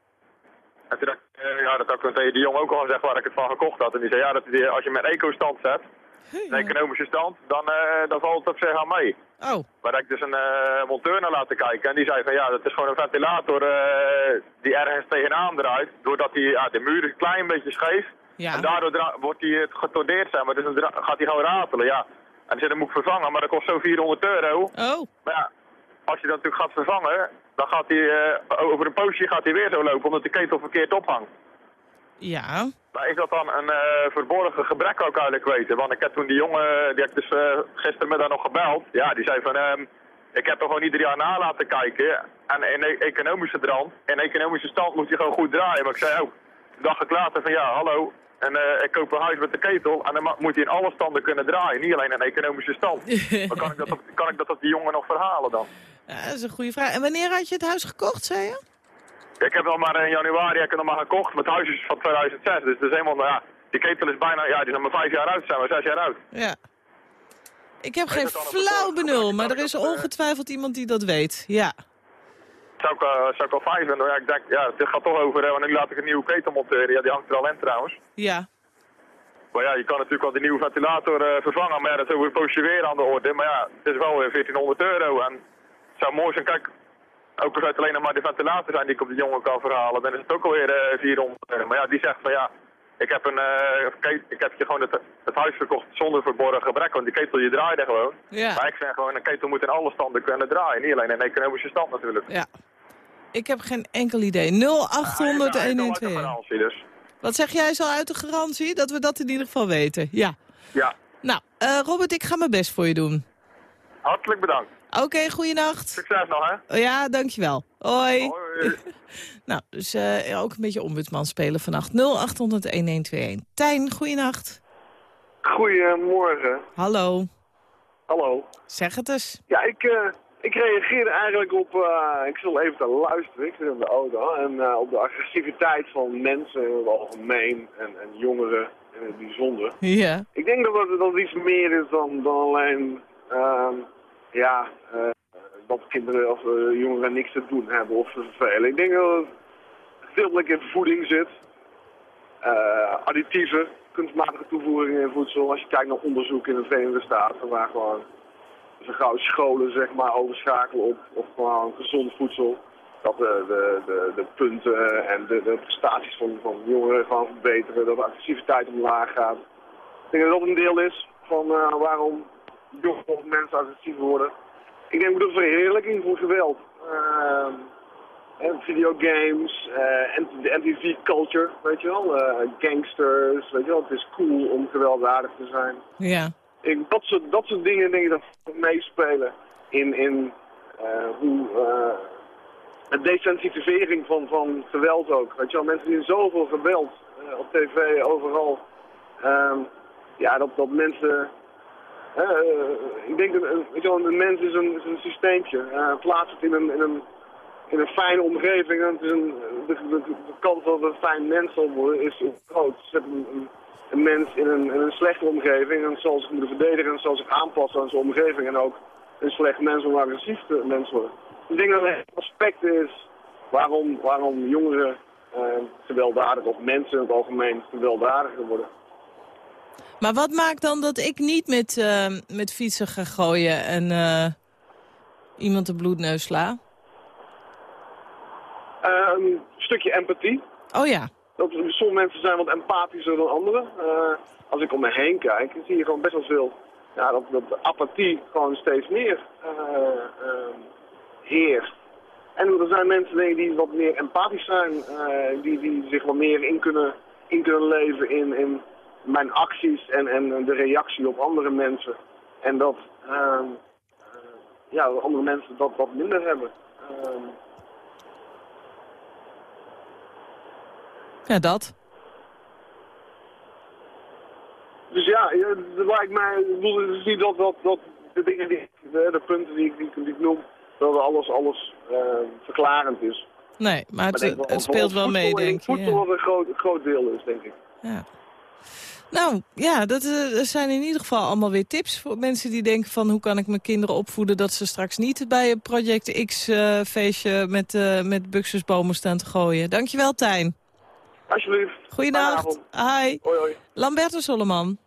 En toen dacht ik, eh, ja, dat had ik tegen die jongen ook al gezegd waar ik het van gekocht had. En die zei, ja, dat die, als je met eco-stand zet, een economische stand, dan, eh, dan valt het op zich aan mee. Oh, Maar dat ik dus een eh, monteur naar laten kijken en die zei van ja, dat is gewoon een ventilator eh, die ergens tegenaan draait. Doordat die, ja, de muur is een klein beetje scheef. ja. En daardoor wordt die getordeerd zeg maar, dus dan gaat hij gewoon ratelen, ja. En dan moet ik vervangen, maar dat kost zo 400 euro. Oh, Maar ja, als je dat natuurlijk gaat vervangen, dan gaat hij eh, over een poosje gaat hij weer zo lopen omdat de ketel verkeerd ophangt. ja. Maar is dat dan een eh, verborgen gebrek ook eigenlijk weten? Want ik heb toen die jongen, die heb ik dus eh, gistermiddag nog gebeld. Ja, die zei van, ehm, ik heb er gewoon ieder jaar na laten kijken. En in e- economische stand, in economische stand moet hij gewoon goed draaien. Maar ik zei ook, dacht ik later van, ja, hallo. En ik koop een huis met de ketel en dan moet hij in alle standen kunnen draaien. Niet alleen in economische stand. maar kan ik, dat op, kan ik dat op die jongen nog verhalen dan? Ja, dat is een goede vraag. En wanneer had je het huis gekocht, zei je? Ik heb nog maar in januari heb ik nog maar gekocht. Mijn huis is van 2006. Dus het is helemaal, nou ja, die ketel is bijna, ja, die is nog maar vijf jaar oud zijn, maar zes jaar oud. Ja. Ik heb geen flauw benul, maar er is dat, ongetwijfeld iemand die dat weet. Ja. Zou ik, eh, zou ik wel fijn vinden. Ja, ik denk, ja, het gaat toch over, eh, want nu laat ik een nieuwe ketel monteren. Ja, die hangt er al in trouwens. Ja. Maar ja, je kan natuurlijk wel die nieuwe ventilator eh, vervangen. Maar ja, dat is over een poosje weer aan de orde. Maar ja, het is wel weer 1400 euro. En zou mooi zijn, kijk, ook als het alleen nog maar de ventilator zijn die ik op de jongen kan verhalen, dan is het ook alweer eh 400 euro. Maar ja, die zegt van ja, ik heb, een, eh, ik heb je gewoon het, het huis verkocht zonder verborgen gebrek, want die ketel je draaide gewoon. Ja. Maar ik zeg gewoon, een ketel moet in alle standen kunnen draaien, niet alleen in economische stand natuurlijk. Ja. Ik heb geen enkel idee. 0800 Hij is al uit de 112. garantie, dus. Wat zeg jij, al uit de garantie? Dat we dat in ieder geval weten. Ja. Ja, Nou, eh, Robert, ik ga mijn best voor je doen. hartelijk bedankt. Oké, goeienacht. Succes nog, hè. Ja, dankjewel. Hoi. Hoi. Nou, dus eh, ook een beetje ombudsman spelen vannacht. 0800 1121. Tijn, goeienacht. Goedemorgen. Hallo. Hallo. Zeg het eens. Ja, ik, eh, ik reageerde eigenlijk op... eh, ik zal even te luisteren, ik zit in de auto. En op de agressiviteit van mensen in het algemeen en, en jongeren in het bijzonder. Ja. Ik denk dat het, dat het iets meer is dan, dan alleen... ehm, ja, eh, dat kinderen of eh, jongeren niks te doen hebben of ze vervelen. Ik denk dat het in voeding zit. Eh, additieven, kunstmatige toevoegingen in voedsel. Als je kijkt naar onderzoek in de Verenigde Staten, waar gewoon zo gauw scholen zeg maar overschakelen op, op gewoon gezond voedsel. Dat de, de, de, de punten en de, de prestaties van, van jongeren gewoon verbeteren, dat de agressiviteit omlaag gaat. Ik denk dat dat een deel is van waarom jonge mensen agressief worden. Ik denk ook de verheerlijking van geweld. Ehm, en videogames, en de MTV-culture, weet je wel. eh, gangsters, weet je wel. Het is cool om gewelddadig te zijn. Ja. Ik, dat, soort, dat soort dingen denk ik dat meespelen in, in eh, hoe... de desensitivering van, van geweld ook. Weet je wel, mensen zien zoveel geweld op tv, overal. Ehm, ja, dat, dat mensen... eh, eh, ik denk dat wel, een mens is een, is. Eh, plaats het in een, in een, in een fijne omgeving. En het een, de, de, kans dat het een fijn mens zal worden is groot. Zet een, mens in een, een slechte omgeving en zal zich moeten verdedigen en zal zich aanpassen aan zijn omgeving. En ook een slecht mens om agressief te mens worden. Ik denk dat er een aspect is waarom, waarom jongeren eh, gewelddadig, of mensen in het algemeen gewelddadiger worden. Maar wat maakt dan dat ik niet met, eh, met fietsen ga gooien en eh, iemand de bloedneus sla? Een stukje empathie. Oh ja. Dat, sommige mensen zijn wat empathischer dan anderen. Eh, als ik om me heen kijk, zie je gewoon best wel veel... Ja, dat, dat de apathie gewoon steeds meer eh, eh, heerst. En er zijn mensen denk ik, die wat meer empathisch zijn. die, die zich wat meer in kunnen, in kunnen leven in, in mijn acties en, en de reactie op andere mensen. En dat ehm, eh, ja, andere mensen dat wat minder hebben. Ehm, Ja, dat. Dus ja, het mij, ik bedoel, het is niet dat, dat, dat de dingen die, de, de punten die ik, die, ik- die ik noem, dat alles, alles eh, verklarend is. Nee, maar het, Maar ik het speelt wel mee, denk je. Voedsel ja. wat een groot, een groot deel is, denk ik. Ja. Nou, ja, dat eh, dat zijn in ieder geval allemaal weer tips voor mensen die denken van... hoe kan ik mijn kinderen opvoeden dat ze straks niet bij een Project X-feestje met, eh met buxusbomen staan te gooien. Dankjewel, Tijn. Alsjeblieft. Avond. Hi. Hoi, hoi. Lamberto Solomon.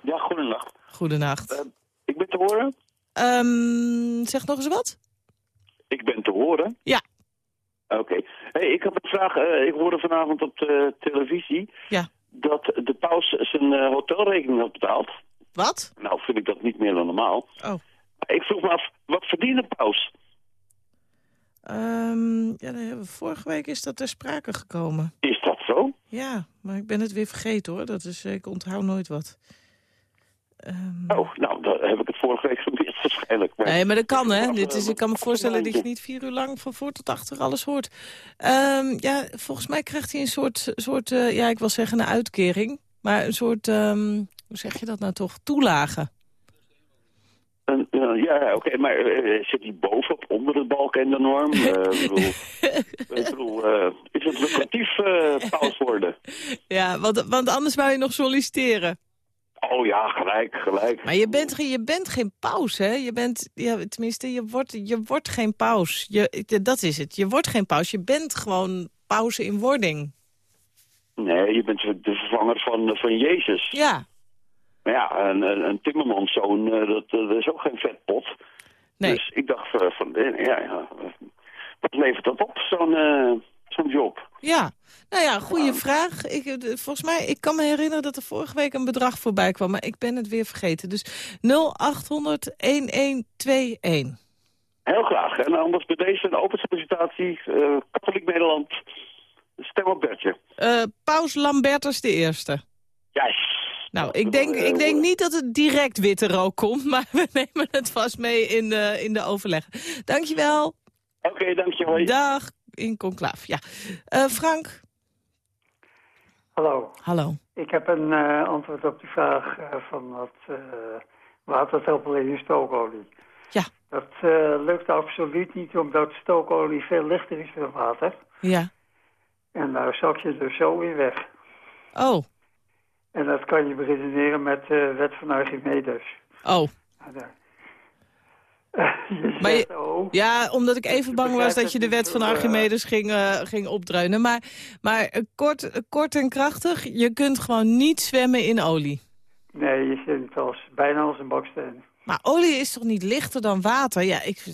Ja, goedenacht. Goedenacht. Uh, ik ben te horen? Um, zeg nog eens wat. Ik ben te horen? Ja. Oké. Okay. Hey, ik heb een vraag. Uh, ik hoorde vanavond op de televisie... Ja. Dat de paus zijn uh, hotelrekening had betaald. Wat? Nou, vind ik dat niet meer dan normaal. Oh. Ik vroeg me af, wat verdient een paus? Um, ja, vorige week is dat ter sprake gekomen. Is dat zo? Ja, maar ik ben het weer vergeten hoor. Dat is, ik onthoud nooit wat. Um... Oh, nou, dan heb ik het vorige week waarschijnlijk. Maar... Nee, maar dat kan hè. Dit is, ik kan me voorstellen dat je niet vier uur lang van voor tot achter alles hoort. Um, ja, volgens mij krijgt hij een soort, soort uh, ja, ik wil zeggen een uitkering. Maar een soort, um, hoe zeg je dat nou toch, toelage. Uh, ja, oké, okay, maar uh, zit hij boven of onder de balk en de norm? ik bedoel, ik bedoel is het lucratief paus worden? Ja, want, want anders wou je nog solliciteren. Oh ja, gelijk, gelijk. Maar je bent, je bent geen paus, hè? Je bent, ja, tenminste, je wordt, je wordt geen paus. Je, dat is het. Je wordt geen paus. Je bent gewoon paus in wording. Nee, je bent de vervanger van, van Jezus. Ja. Maar ja, een, een, een timmermanszoon, dat, dat is ook geen vetpot. Nee. Dus ik dacht van, ja, ja, wat levert dat op, zo'n uh, job? Ja, nou ja, goede vraag. Ik, volgens mij, ik kan me herinneren dat er vorige week een bedrag voorbij kwam, maar ik ben het weer vergeten. Dus 0800 1121. Heel graag. En anders bij deze een open sollicitatie, uh, Katholiek Nederland, stem op Bertje. Uh, Paus Lambertus de Eerste. Yes. Nou, ik denk, ik denk niet dat het direct witte rook komt, maar we nemen het vast mee in de, in de overleg. Dankjewel. Oké, okay, dankjewel. Dag, in conclaaf. Ja. Uh, Frank? Hallo. Hallo. Ik heb een uh, antwoord op die vraag uh, van wat uh, watertempel in stookolie. Ja. Dat lukt absoluut niet, omdat stookolie veel lichter is dan water. Ja. En daar zak je er zo in weg. Oh. En dat kan je beredeneren met de wet van Archimedes. Oh. Je maar zegt, oh, ja, omdat ik even bang was dat je de wet van Archimedes ging, uh, ging opdreunen. Maar, maar uh, kort, kort en krachtig, je kunt gewoon niet zwemmen in olie. Nee, je zit als, bijna als een baksteen. Maar olie is toch niet lichter dan water? Ja, ik...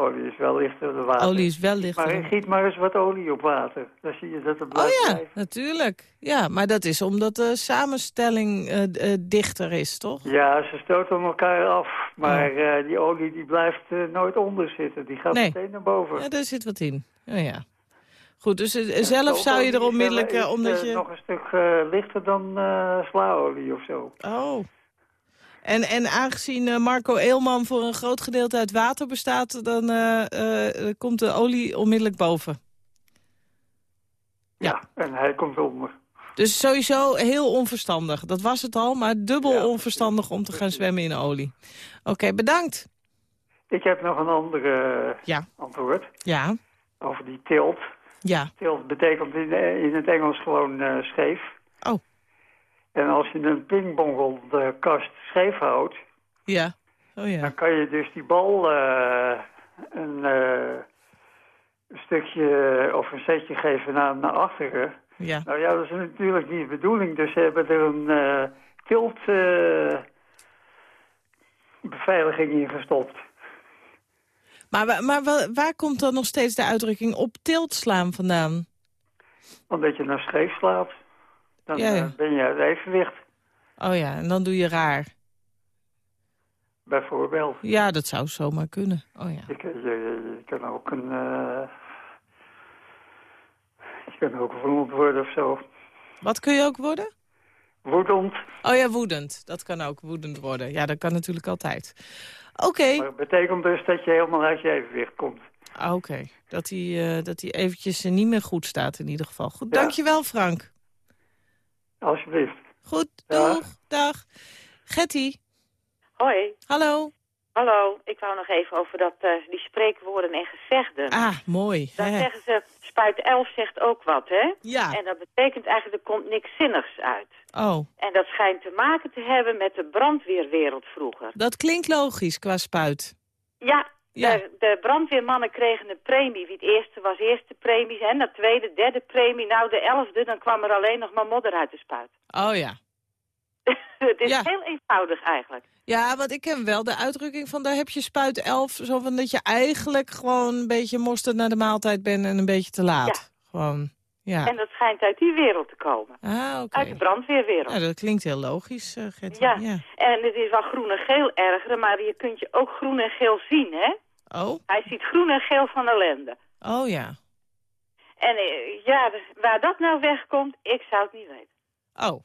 Olie is wel lichter dan water. Olie is wel lichter Maar giet maar eens wat olie op water. Dan zie je dat het blijft Oh ja, natuurlijk. Ja, maar dat is omdat de samenstelling uh, uh, dichter is, toch? Ja, ze stoten elkaar af. Maar uh, die olie die blijft nooit onder zitten. Die gaat nee. meteen naar boven. Ja, daar zit wat in. Oh, ja. Goed, dus zelf zou je er onmiddellijk... Is, omdat je... nog een stuk lichter dan slaolie of zo. Oh. En, en aangezien uh, Marco Eelman voor een groot gedeelte uit water bestaat... dan uh, uh, komt de olie onmiddellijk boven. Ja. ja, en hij komt onder. Dus sowieso heel onverstandig. Dat was het al, maar dubbel ja, onverstandig om te gaan zwemmen in olie. Oké, okay, bedankt. Ik heb nog een andere ja. antwoord. Ja. Over die tilt. Ja. Tilt betekent in, in het Engels gewoon scheef. Oh. En als je een pingpongkast scheef houdt... Ja. Oh, ja. dan kan je dus die bal uh, een, uh, een, stukje of een setje geven naar, naar achteren. Ja. Nou ja, dat is natuurlijk niet de bedoeling. Dus ze hebben er een uh, tilt beveiliging in gestopt. Maar, maar waar, komt dan nog steeds de uitdrukking op tilt slaan vandaan? Omdat je nou scheef slaat. Dan ja. Uh, ben je uit evenwicht. Oh ja, en dan doe je raar. Bijvoorbeeld. Ja, dat zou zomaar kunnen. Oh ja. Je, je, je, kan ook een... Uh, je kan ook vermoed worden of zo. Wat kun je ook worden? Woedend. Oh ja, woedend. Dat kan ook woedend worden. Ja, dat kan natuurlijk altijd. Oké. Okay. Het betekent dus dat je helemaal uit je evenwicht komt. Ah, Oké. Okay. Dat hij uh, dat hij eventjes niet meer goed staat in ieder geval. Goed, ja. dankjewel Frank. Alsjeblieft. Goed, doeg, dag. Getty. Hoi. Hallo. Hallo, ik wou nog even over dat, uh, die spreekwoorden en gezegden. Ah, mooi. Dan hè? zeggen ze, spuit 11 zegt ook wat, hè? Ja. En dat betekent eigenlijk, er komt niks zinnigs uit. Oh. En dat schijnt te maken te hebben met de brandweerwereld vroeger. Dat klinkt logisch qua spuit. Ja, Ja. De, de brandweermannen kregen een premie. Wie het eerste was, eerste premie. En de tweede, derde premie. Nou, de elfde, dan kwam er alleen nog maar modder uit de spuit. Oh ja. het is Ja. heel eenvoudig eigenlijk. Ja, want ik ken wel de uitdrukking van daar heb je spuit 11. Zo van dat je eigenlijk gewoon een beetje mosterd naar de maaltijd bent en een beetje te laat. Gewoon, ja. En dat schijnt uit die wereld te komen. Ah. Uit de brandweerwereld. Ja, dat klinkt heel logisch, Gertie. Ja. ja. En het is wel groen en geel erger, maar je kunt je ook groen en geel zien, hè? Oh? Hij ziet groen en geel van ellende. Oh ja. En eh, ja, waar dat nou wegkomt, ik zou het niet weten. Oh.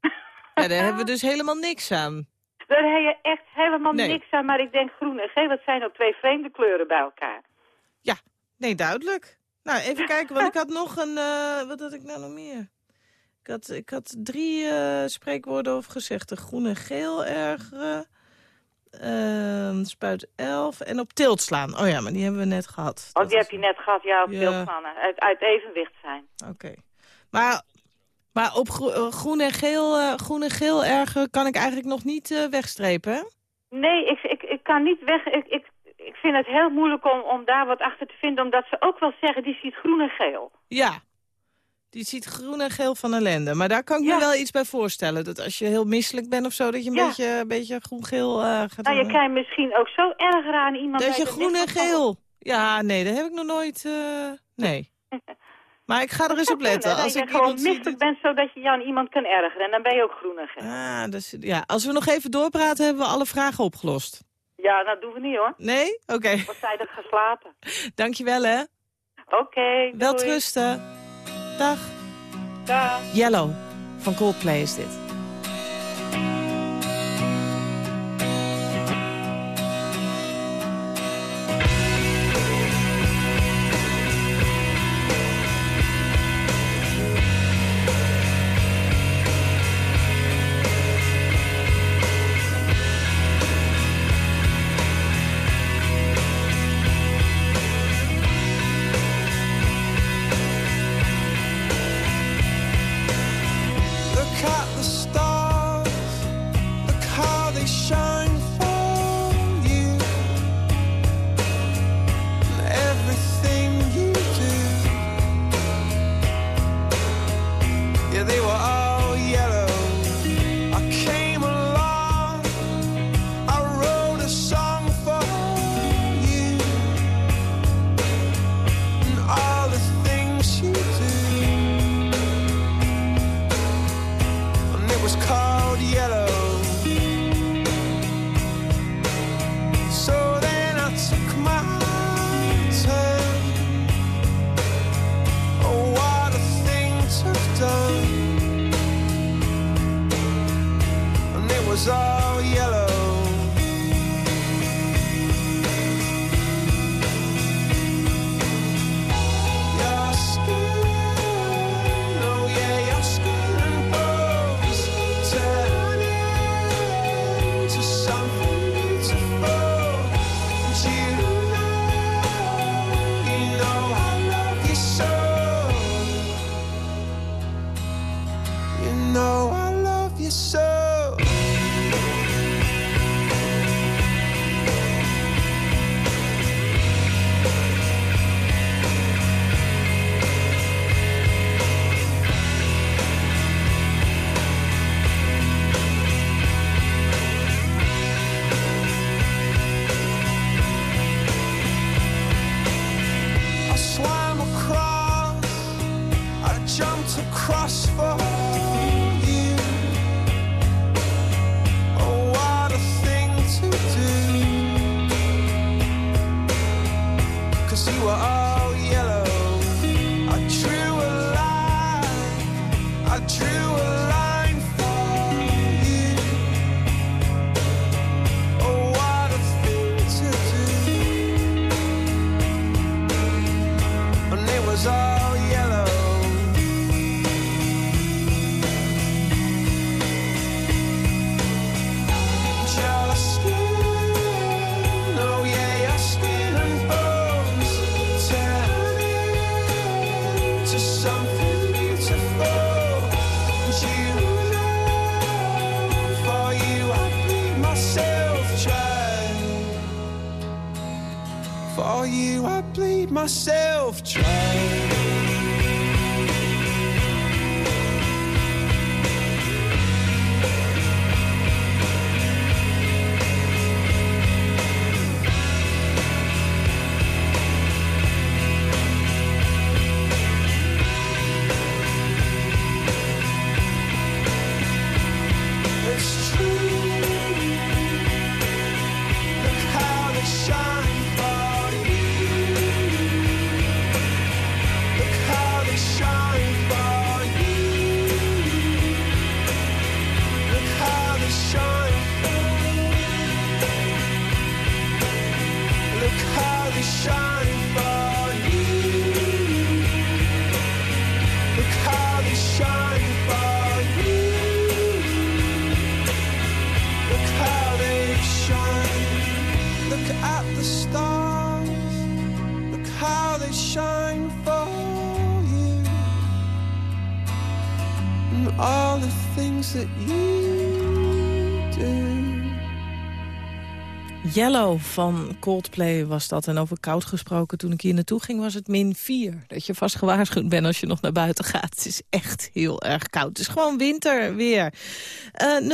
Ja, daar hebben we dus helemaal niks aan. Daar heb je echt helemaal Nee. niks aan, maar ik denk groen en geel, dat zijn ook twee vreemde kleuren bij elkaar. Ja, nee, duidelijk. Nou, even kijken, want ik had nog een... eh, wat had ik nou nog meer? Ik had, ik had drie eh, spreekwoorden of gezegden. Groen en geel ergeren. ehm, spuit 11 en op tilt slaan. Oh ja, maar die hebben we net gehad. Oh, die heb je net gehad, ja, op Ja. beeldspannen. Uit, uit evenwicht zijn. Oké. Maar, maar op gro- eh, groen, en geel, groen en geel ergeren kan ik eigenlijk nog niet wegstrepen, hè? Nee, ik, ik, ik kan niet weg. Ik, ik, ik vind het heel moeilijk om, om daar wat achter te vinden, omdat ze ook wel zeggen, die ziet groen en geel. Ja. Die ziet groen en geel van ellende. Maar daar kan ik me wel iets bij voorstellen. Dat als je heel misselijk bent of zo, dat je een Ja. beetje, een beetje groen-geel eh, gaat Nou, je krijgt misschien ook zo erger aan iemand... Dat je groen en geel. Ja, nee, dat heb ik nog nooit... eh, nee. Maar ik ga er eens op letten. Als je ik gewoon misselijk bent, zodat je je aan iemand kan ergeren. En dan ben je ook groen en geel. Ah, dus, ja. Als we nog even doorpraten, hebben we alle vragen opgelost. Ja, dat doen we niet hoor. Nee? Oké. Wat zij dat geslapen. Dankjewel, hè. Oké, Wel doei. trusten. Dag. Dag. Yellow van Coldplay is dit. Yellow van Coldplay was dat. En over koud gesproken, toen ik hier naartoe ging, was het min 4. Dat je vast gewaarschuwd bent als je nog naar buiten gaat. Het is echt heel erg koud. Het is gewoon winterweer. Eh 0800-1121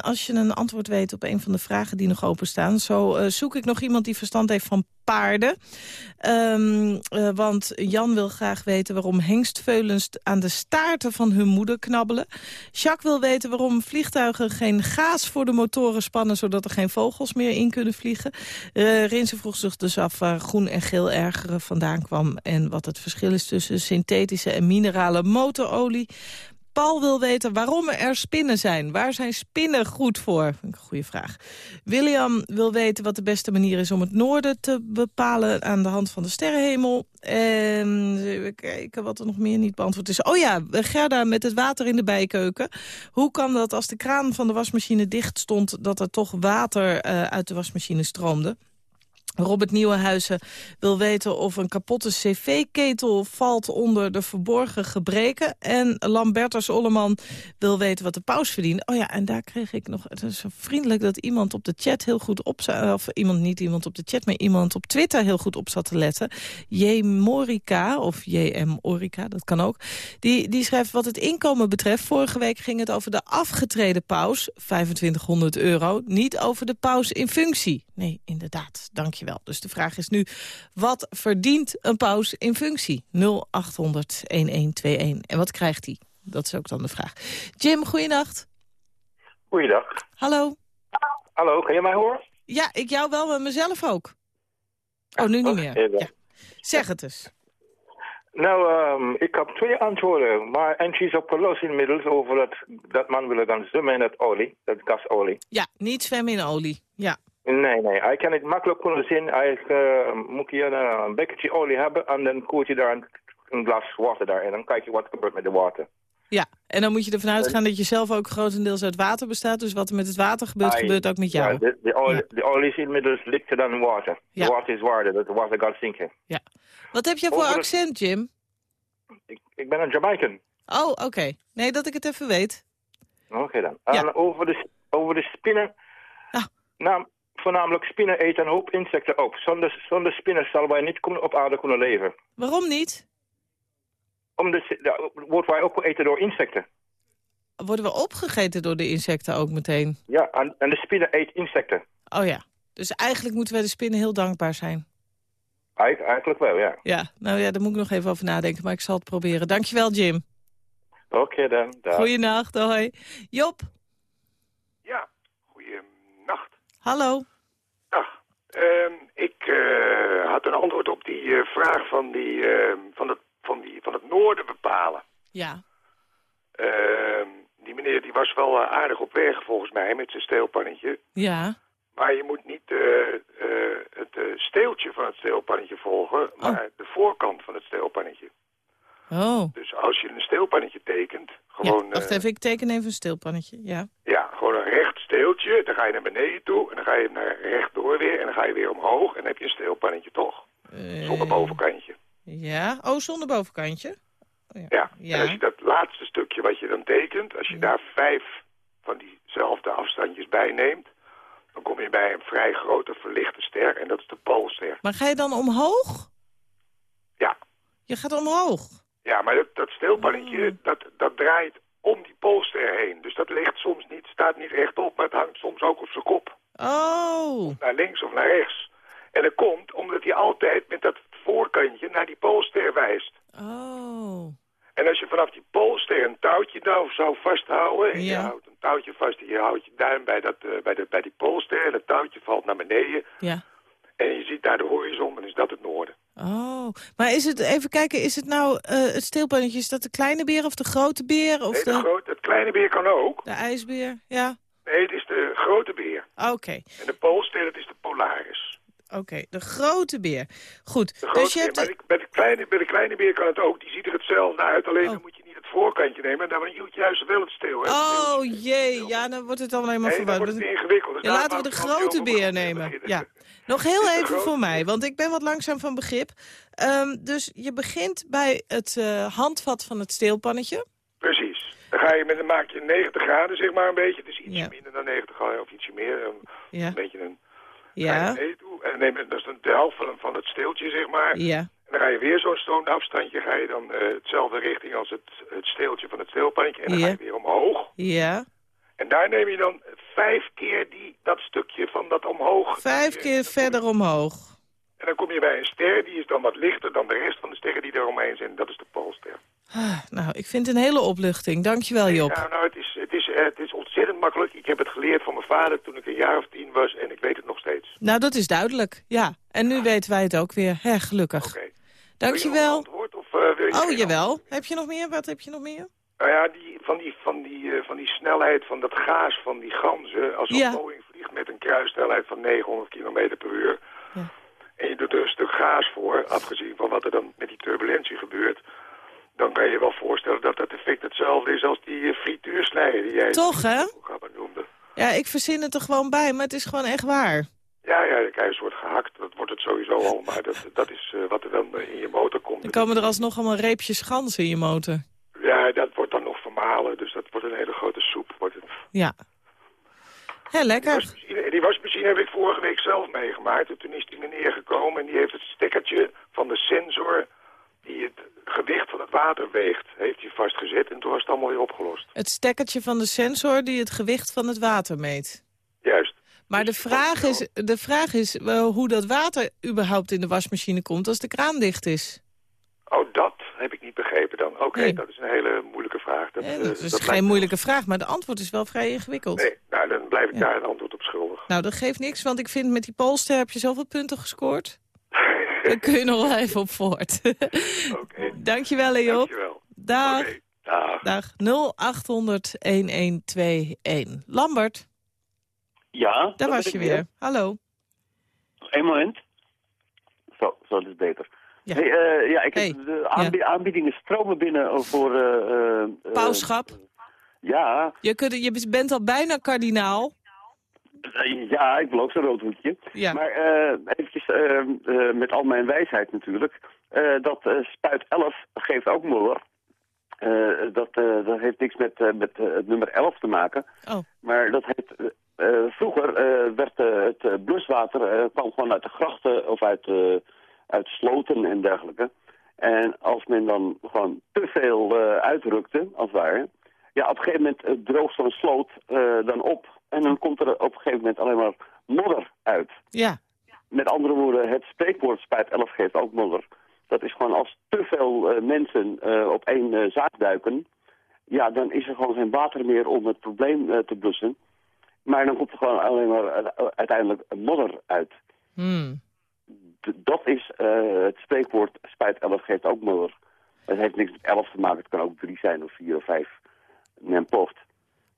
als je een antwoord weet op een van de vragen die nog openstaan. Zo eh, zoek ik nog iemand die verstand heeft van paarden. Ehm, eh, want Jan wil graag weten waarom hengstveulens aan de staarten van hun moeder knabbelen. Jacques wil weten waarom vliegtuigen geen gaas voor de motoren spannen... zodat er geen vogels meer in kunnen vliegen. Uh, Rinse vroeg zich dus af waar groen en geel ergeren vandaan kwam... en wat het verschil is tussen synthetische en minerale motorolie. Paul wil weten waarom er spinnen zijn. Waar zijn spinnen goed voor? Goede vraag. William wil weten wat de beste manier is om het noorden te bepalen... aan de hand van de sterrenhemel. En even kijken wat er nog meer niet beantwoord is. Oh ja, Gerda met het water in de bijkeuken. Hoe kan dat als de kraan van de wasmachine dicht stond... dat er toch water eh, uit de wasmachine stroomde? Robert Nieuwenhuizen wil weten of een kapotte cv-ketel valt onder de verborgen gebreken. En Lambertus Olleman wil weten wat de paus verdient. Oh ja, en daar kreeg ik nog... Het is zo vriendelijk dat iemand op de chat heel goed op... Of iemand, niet iemand op de chat, maar iemand op Twitter heel goed op zat te letten. J. Morica, of JM Orica, dat kan ook. Die, die schrijft wat het inkomen betreft. Vorige week ging het over de afgetreden paus, 2500 euro. Niet over de paus in functie. Nee, inderdaad, dankjewel. Dus de vraag is nu, wat verdient een paus in functie? 0800 1121. En wat krijgt hij? Dat is ook dan de vraag. Jim, goeienacht. Goeiedag. Hallo. Hallo, kan je mij horen? Ja, ik jou wel, maar mezelf ook. Oh, nu niet meer. Ja. Zeg het eens. Nou, ehm, ik heb twee antwoorden. Maar Angie is op los inmiddels over dat, dat man willen dan zwemmen in dat olie, dat gasolie. Ja, niet zwemmen in olie. Ja. Nee, nee, hij kan het makkelijk kunnen zien. Hij eh, moet je een, een bekertje olie hebben en dan koelt je daar een, een glas water daar en dan kijk je wat er gebeurt met de water. Ja, en dan moet je ervan uitgaan dat je zelf ook grotendeels uit water bestaat. Dus wat er met het water gebeurt, gebeurt ook met jou. Ja, de, de, olie, de olie is inmiddels lichter dan water. Ja. Water is waarder, dat water gaat zinken. Ja. Wat heb je voor Over accent, Jim? Ik ben een Jamaican. Oh, oké. Nee, dat ik het even weet. Oké dan. En over, de, over de spinnen. Nou, voornamelijk spinnen eten een hoop insecten op. Zonder, zonder spinnen zullen wij niet op aarde kunnen leven. Waarom niet? Omdat worden wij ook eten door insecten. Worden we opgegeten door de insecten ook meteen? Ja, en, en de spinnen eet insecten. Oh ja. Dus eigenlijk moeten wij de spinnen heel dankbaar zijn. Eigen- eigenlijk wel, ja. Ja, nou ja, daar moet ik nog even over nadenken, maar ik zal het proberen. Dankjewel, Jim. Oké dan. dag. Goeienacht, hoi. Job. Ja, Hallo. Ehm, ik eh, had een antwoord op die eh, vraag van, die, ehm, van, het, van, die, van het noorden bepalen. Ja. Ehm, die meneer die was wel eh, aardig op weg volgens mij met zijn steelpannetje. Ja. Maar je moet niet het steeltje van het steelpannetje volgen, maar de voorkant van het steelpannetje. Oh. Dus als je een steelpannetje tekent, gewoon, Wacht eh, even, ik teken even een stilpannetje. Ja. ja, gewoon een recht steeltje, dan ga je naar beneden toe en dan ga je naar rechtdoor weer en dan ga je weer omhoog en dan heb je een steelpannetje toch. Zonder bovenkantje. Ja. Oh, zonder bovenkantje. Ja, Ja. en als je dat laatste stukje wat je dan tekent, als je daar vijf van diezelfde afstandjes bij neemt, dan kom je bij een vrij grote verlichte ster en dat is de Poolster. Maar ga je dan omhoog? Ja. Je gaat omhoog? Ja, maar dat, dat steelpannetje, dat, dat draait om die Poolster heen. Dus dat ligt soms niet, staat niet rechtop, maar het hangt soms ook op zijn kop. Oh. Naar links of naar rechts. En dat komt omdat hij altijd met dat voorkantje naar die Poolster wijst. Oh. En als je vanaf die poolster een touwtje nou zou vasthouden... en je houdt een touwtje vast en je houdt je duim bij, dat, eh, bij, de, bij die poolster... en het touwtje valt naar beneden Ja. en je ziet daar de horizon... dan is dat het noorden. Oh. Maar is het, even kijken, is het nou eh, het steelpannetje, is dat de kleine beer of de grote beer? Of Nee, de de, grote, het kleine beer kan ook. de ijsbeer? Ja. Nee, het is de grote beer. Oké. En de poolster, dat is de Polaris. Oké, de grote beer. Goed, De grote dus je beer. hebt... De- de kleine, bij de kleine beer kan het ook. Die ziet er hetzelfde uit, alleen Oh. dan moet je het voorkantje nemen en dan moet je juist wel het steel. hè. Oh jee, ja, dan wordt het alleen maar Nee, dan verwarrend. wordt het ingewikkeld. Ja, Daarom laten we de grote beer nemen. Ja. Nog heel even voor mij, want ik ben wat langzaam van begrip. Ehm, dus je begint bij het eh, handvat van het steelpannetje. Precies. Dan ga je met een maak je 90 graden, zeg maar een beetje. Is iets Ja. minder dan 90 graden of ietsje meer. Een, Ja. een beetje een... Ja. Toe. En neem dat is dan de helft van, van het steeltje, zeg maar. Ja. Dan ga je weer zo'n stoon afstandje, ga je dan eh, hetzelfde richting als het, het steeltje van het steelpannetje. En dan Ja. ga je weer omhoog. Ja. En daar neem je dan vijf keer die, dat stukje van dat omhoog. Vijf keer verder omhoog. En dan kom je bij een ster, die is dan wat lichter dan de rest van de sterren die eromheen zijn. Dat is de Poolster. Ah, nou, ik vind het een hele opluchting. Dankjewel, Job. Nou, nou het, is, het, is, eh, het is ontzettend makkelijk. Ik heb het geleerd van mijn vader toen ik een jaar of tien was en ik weet het nog steeds. Nou, dat is duidelijk. Ja. En nu weten wij het ook weer. Hè, gelukkig. Dankjewel. Of, eh, wil je Oh, jawel. Heb je nog meer? Wat heb je nog meer? Nou ja, die, van, die, van, die, eh, van die snelheid van dat gaas van die ganzen. Als een Ja. Boeing vliegt met een kruissnelheid van 900 km per uur. En je doet er een stuk gaas voor, afgezien van wat er dan met die turbulentie gebeurt. Dan kan je je wel voorstellen dat dat effect hetzelfde is als die uh, frituursnijer die jij Toch, hè? noemde. Ja, ik verzin het er gewoon bij, maar het is gewoon echt waar. Ja, ja, je een soort gehakt. Dat wordt het sowieso al, maar dat, dat is eh, wat er dan in je motor komt. Dan komen er alsnog allemaal reepjes gans in je motor. Ja, dat wordt dan nog vermalen, dus dat wordt een hele grote soep. Wordt het. Ja. Hé, lekker. Die- Die wasmachine heb ik vorige week zelf meegemaakt. En toen is die meneer gekomen en die heeft het stekkertje van de sensor... die het gewicht van het water weegt, heeft hij vastgezet. En toen was het allemaal weer opgelost. Het stekkertje van de sensor die het gewicht van het water meet. Maar de vraag is, de vraag is eh, hoe dat water überhaupt in de wasmachine komt als de kraan dicht is. Oh, dat heb ik niet begrepen dan. Oké, Nee. dat is een hele moeilijke vraag. Dat, Eh, dat is dat geen moeilijke vraag, maar de antwoord is wel vrij ingewikkeld. Nee, nou, dan blijf ik Ja. daar een antwoord op schuldig. Nou, dat geeft niks, want ik vind met die Polster heb je zoveel punten gescoord. Daar kun je nog wel even op voort. Dankjewel, Leop. Dankjewel. Dag. Dag. Dag. 0800-1121. Lambert, Ja, daar was je weer. Hallo. Eén moment. Zo, zo dat is beter. Ja. Hey, eh, ja, ik Hey, heb de aanbi- aanbiedingen stromen binnen voor... eh, eh, eh, Pauschap. ja, Je, kunt, je bent al bijna kardinaal. ja, ik wil ook zo'n rood hoedje. Ja. Maar eh eventjes met al mijn wijsheid natuurlijk. dat spuit 11 geeft ook moller. Eh, dat, eh, dat heeft niks met, eh, met het nummer 11 te maken. Oh. Maar dat heeft, vroeger werd het bluswater kwam gewoon uit de grachten of uit, uit sloten en dergelijke. En als men dan gewoon te veel uitrukte, als het ware... Ja, op een gegeven moment droogt zo'n sloot dan op. En dan komt er op een gegeven moment alleen maar modder uit. Ja. Met andere woorden, het spreekwoord spuit 11 geeft ook modder. Dat is gewoon als te veel eh, mensen eh, op één eh, zaak duiken... ja, dan is er gewoon geen water meer om het probleem te blussen. Maar dan komt er gewoon alleen maar uiteindelijk modder uit. Hmm. Dat is het spreekwoord spuit 11 geeft ook modder. Het heeft niks met 11 te maken, het kan ook drie zijn of vier of vijf. Men pocht.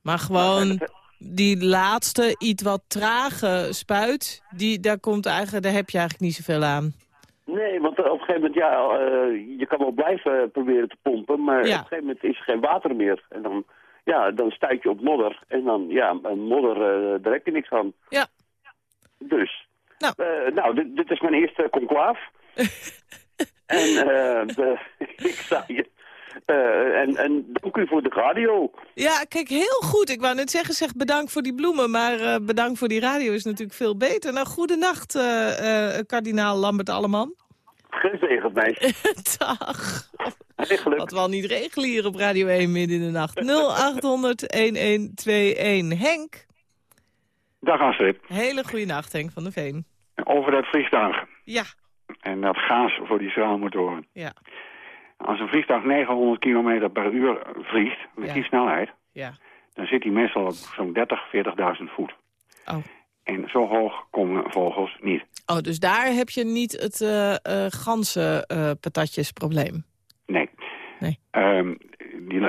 Maar gewoon die laatste, iets wat trage spuit, die, daar, komt eigenlijk, daar heb je eigenlijk niet zoveel aan. Nee, want op een gegeven moment, ja, eh, je kan wel blijven proberen te pompen, maar Ja. op een gegeven moment is er geen water meer. En dan, ja, dan stuit je op modder. En dan, ja, een modder, eh, daar heb je niks van. Ja. Dus. Nou, Eh, nou dit, dit is mijn eerste conclaaf. en eh, de, ik sta je. Eh, en, en dank u voor de radio. Ja, kijk, heel goed. Ik wou net zeggen, zeg bedankt voor die bloemen, maar eh, bedankt voor die radio is natuurlijk veel beter. Nou, goedenacht, eh eh kardinaal Lambert Alleman. Gezegend meisje. Dag. Eigenlijk. Wat we al niet regelen hier op Radio 1 midden in de nacht. 0800-1121. Henk, Dag Astrid. hele goede nacht, Henk van der Veen. Over dat vliegtuig Ja, en dat gaas voor die straalmotoren. ja, Als een vliegtuig 900 km per uur vliegt, met Ja. die snelheid, ja. dan zit hij meestal op zo'n 30, 40.000 voet. Oh. En zo hoog komen vogels niet. Oh, dus daar heb je niet het eh eh ganse eh, patatjesprobleem. Nee. Nee. Ehm, die,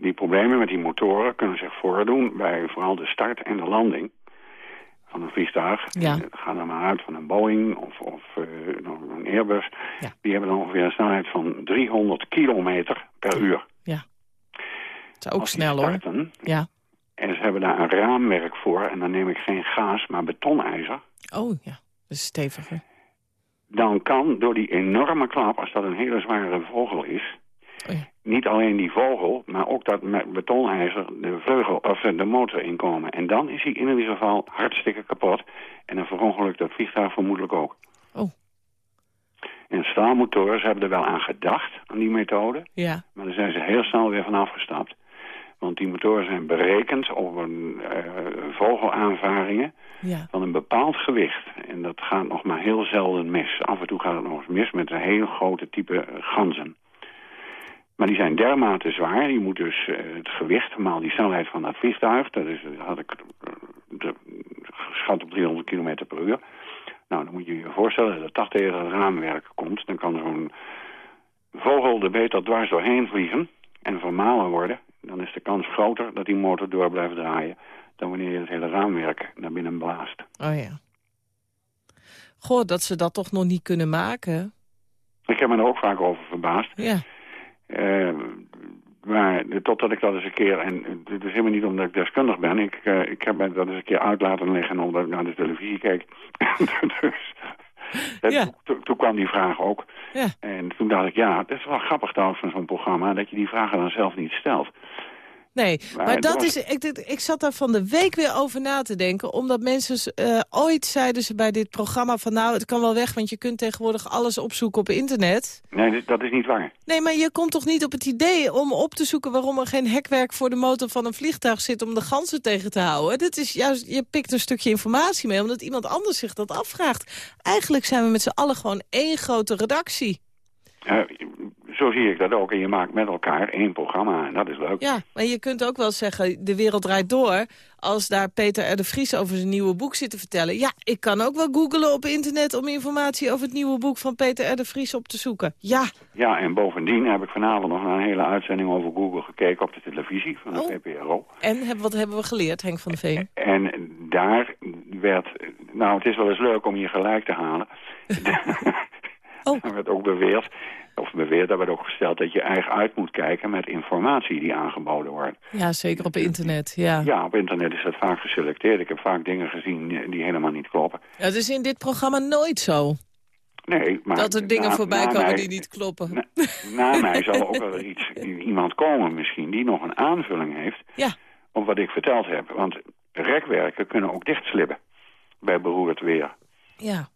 die problemen met die motoren kunnen zich voordoen bij vooral de start en de landing van een vliegtuig. Ja. En Ga dan maar uit van een Boeing of, of eh, een Airbus. Die hebben dan ongeveer een snelheid van 300 kilometer per uur. Ja. is ook snel, hoor. Ja. En ze hebben daar een raamwerk voor. En dan neem ik geen gaas, maar betonijzer. Oh, ja. Dat is steviger. Dan kan door die enorme klap, als dat een hele zware vogel is... Oh niet alleen die vogel, maar ook dat met betonijzer de, vleugel, of de motor inkomen. En dan is hij in ieder geval hartstikke kapot. En dan verongelukt dat vliegtuig vermoedelijk ook. Oh. En staalmotoren, ze hebben er wel aan gedacht, aan die methode. Ja. Maar daar zijn ze heel snel weer van afgestapt. Want die motoren zijn berekend op een eh, vogelaanvaringen Ja. van een bepaald gewicht. En dat gaat nog maar heel zelden mis. Af en toe gaat het nog eens mis met een heel grote type ganzen. Maar die zijn dermate zwaar. Je moet dus eh, het gewicht maal die snelheid van dat vliegtuig. Dat is, eh, had ik eh, de- geschat op 300 km per uur. Nou, dan moet je je voorstellen dat dat tegen het raamwerk komt. Dan kan zo'n vogel er beter dwars doorheen vliegen en vermalen worden. Dan is de kans groter dat die motor door blijft draaien... dan wanneer je het hele raamwerk naar binnen blaast. Oh ja. Goh, dat ze dat toch nog niet kunnen maken. Ik heb me er ook vaak over verbaasd. Ja. Eh, maar totdat ik dat eens een keer... en het is helemaal niet omdat ik deskundig ben... ik, eh, ik heb dat eens een keer uit laten leggen omdat ik naar de televisie keek. dus toen, toen- toen kwam die vraag ook. Ja. En toen dacht ik, ja, het is wel grappig trouwens van zo'n programma... dat je die vragen dan zelf niet stelt. Nee, Maar dat was- is, ik, ik zat daar van de week weer over na te denken. Omdat mensen, eh, ooit zeiden ze bij dit programma van... nou, het kan wel weg, want je kunt tegenwoordig alles opzoeken op internet. Nee, dat is niet waar. Nee, maar je komt toch niet op het idee om op te zoeken... waarom er geen hekwerk voor de motor van een vliegtuig zit... om de ganzen tegen te houden? Dat is juist, je pikt een stukje informatie mee, omdat iemand anders zich dat afvraagt. Eigenlijk zijn we met z'n allen gewoon één grote redactie. Eh, zo zie ik dat ook. En je maakt met elkaar één programma en dat is leuk. Ja, maar je kunt ook wel zeggen, de wereld draait door. Als daar Peter R. de Vries over zijn nieuwe boek zit te vertellen. Ja, ik kan ook wel googlen op internet om informatie over het nieuwe boek van Peter R. de Vries op te zoeken. Ja, Ja, en bovendien heb ik vanavond nog naar een hele uitzending over Google gekeken op de televisie van de Oh. VPRO. en wat hebben we geleerd, Henk van de Veen? En daar werd... Nou, het is wel eens leuk om je gelijk te halen. Oh. Er werd ook beweerd, of beweerd, daar werd ook gesteld dat je eigen uit moet kijken met informatie die aangeboden wordt. Ja, zeker op internet, ja. Ja, op internet is dat vaak geselecteerd. Ik heb vaak dingen gezien die- helemaal niet kloppen. Ja, Het is in dit programma nooit zo. Nee, maar... dat er dingen na- voorbij na komen mij- die niet kloppen. Na mij zal er ook wel iets, iemand komen misschien die nog een aanvulling heeft Ja. op wat ik verteld heb. Want rekwerken kunnen ook dichtslippen bij beroerd weer. Ja,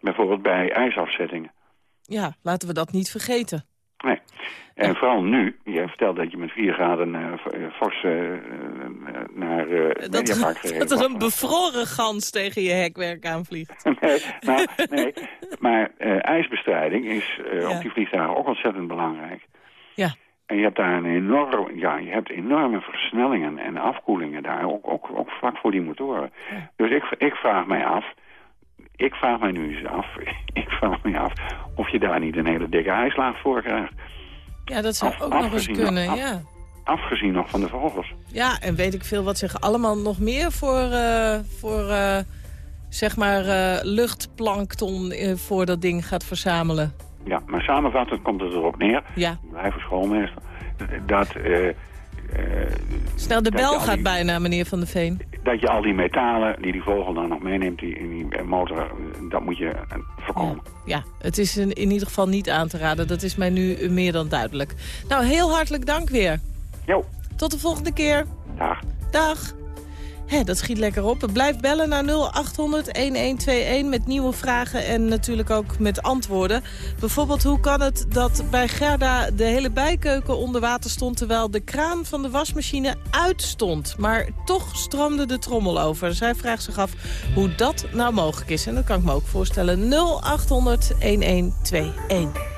Bijvoorbeeld bij ijsafzettingen. Ja, laten we dat niet vergeten. Nee. En vooral nu, jij vertelt dat je met 4 graden eh, fors eh, naar eh Dat, gereden dat er een bevroren gans tegen je hekwerk aanvliegt. nee, nou, nee, maar ijsbestrijding is Ja. op die vliegtuigen ook ontzettend belangrijk. Ja. En je hebt daar een enorm, ja, je hebt enorme versnellingen en afkoelingen daar, ook, ook, ook vlak voor die motoren. Dus ik, ik vraag mij af, ik vraag mij nu eens af, ik vraag mij af of je daar niet een hele dikke ijslaag voor krijgt. Ja, dat zou Af- ook nog eens kunnen, af- ja. Afgezien nog van de vogels. Ja, en weet ik veel wat zich allemaal nog meer voor, eh, voor eh, zeg maar, eh, luchtplankton voor dat ding gaat verzamelen. Ja, maar samenvattend komt het erop neer, Ja. blijven schoolmeester, dat... eh, Snel, de bel gaat die- bijna, meneer Van der Veen. dat je al die metalen die die vogel dan nog meeneemt die, in die motor, dat moet je eh, voorkomen. Ja, het is in, in ieder geval niet aan te raden. Dat is mij nu meer dan duidelijk. Nou, heel hartelijk dank weer. Jo. Tot de volgende keer. Dag. Dag. Dat schiet lekker op. Blijf bellen naar 0800-1121 met nieuwe vragen en natuurlijk ook met antwoorden. Bijvoorbeeld, hoe kan het dat bij Gerda de hele bijkeuken onder water stond... terwijl de kraan van de wasmachine uitstond. Maar toch stroomde de trommel over. Zij vraagt zich af hoe dat nou mogelijk is. En dat kan ik me ook voorstellen. 0800-1121.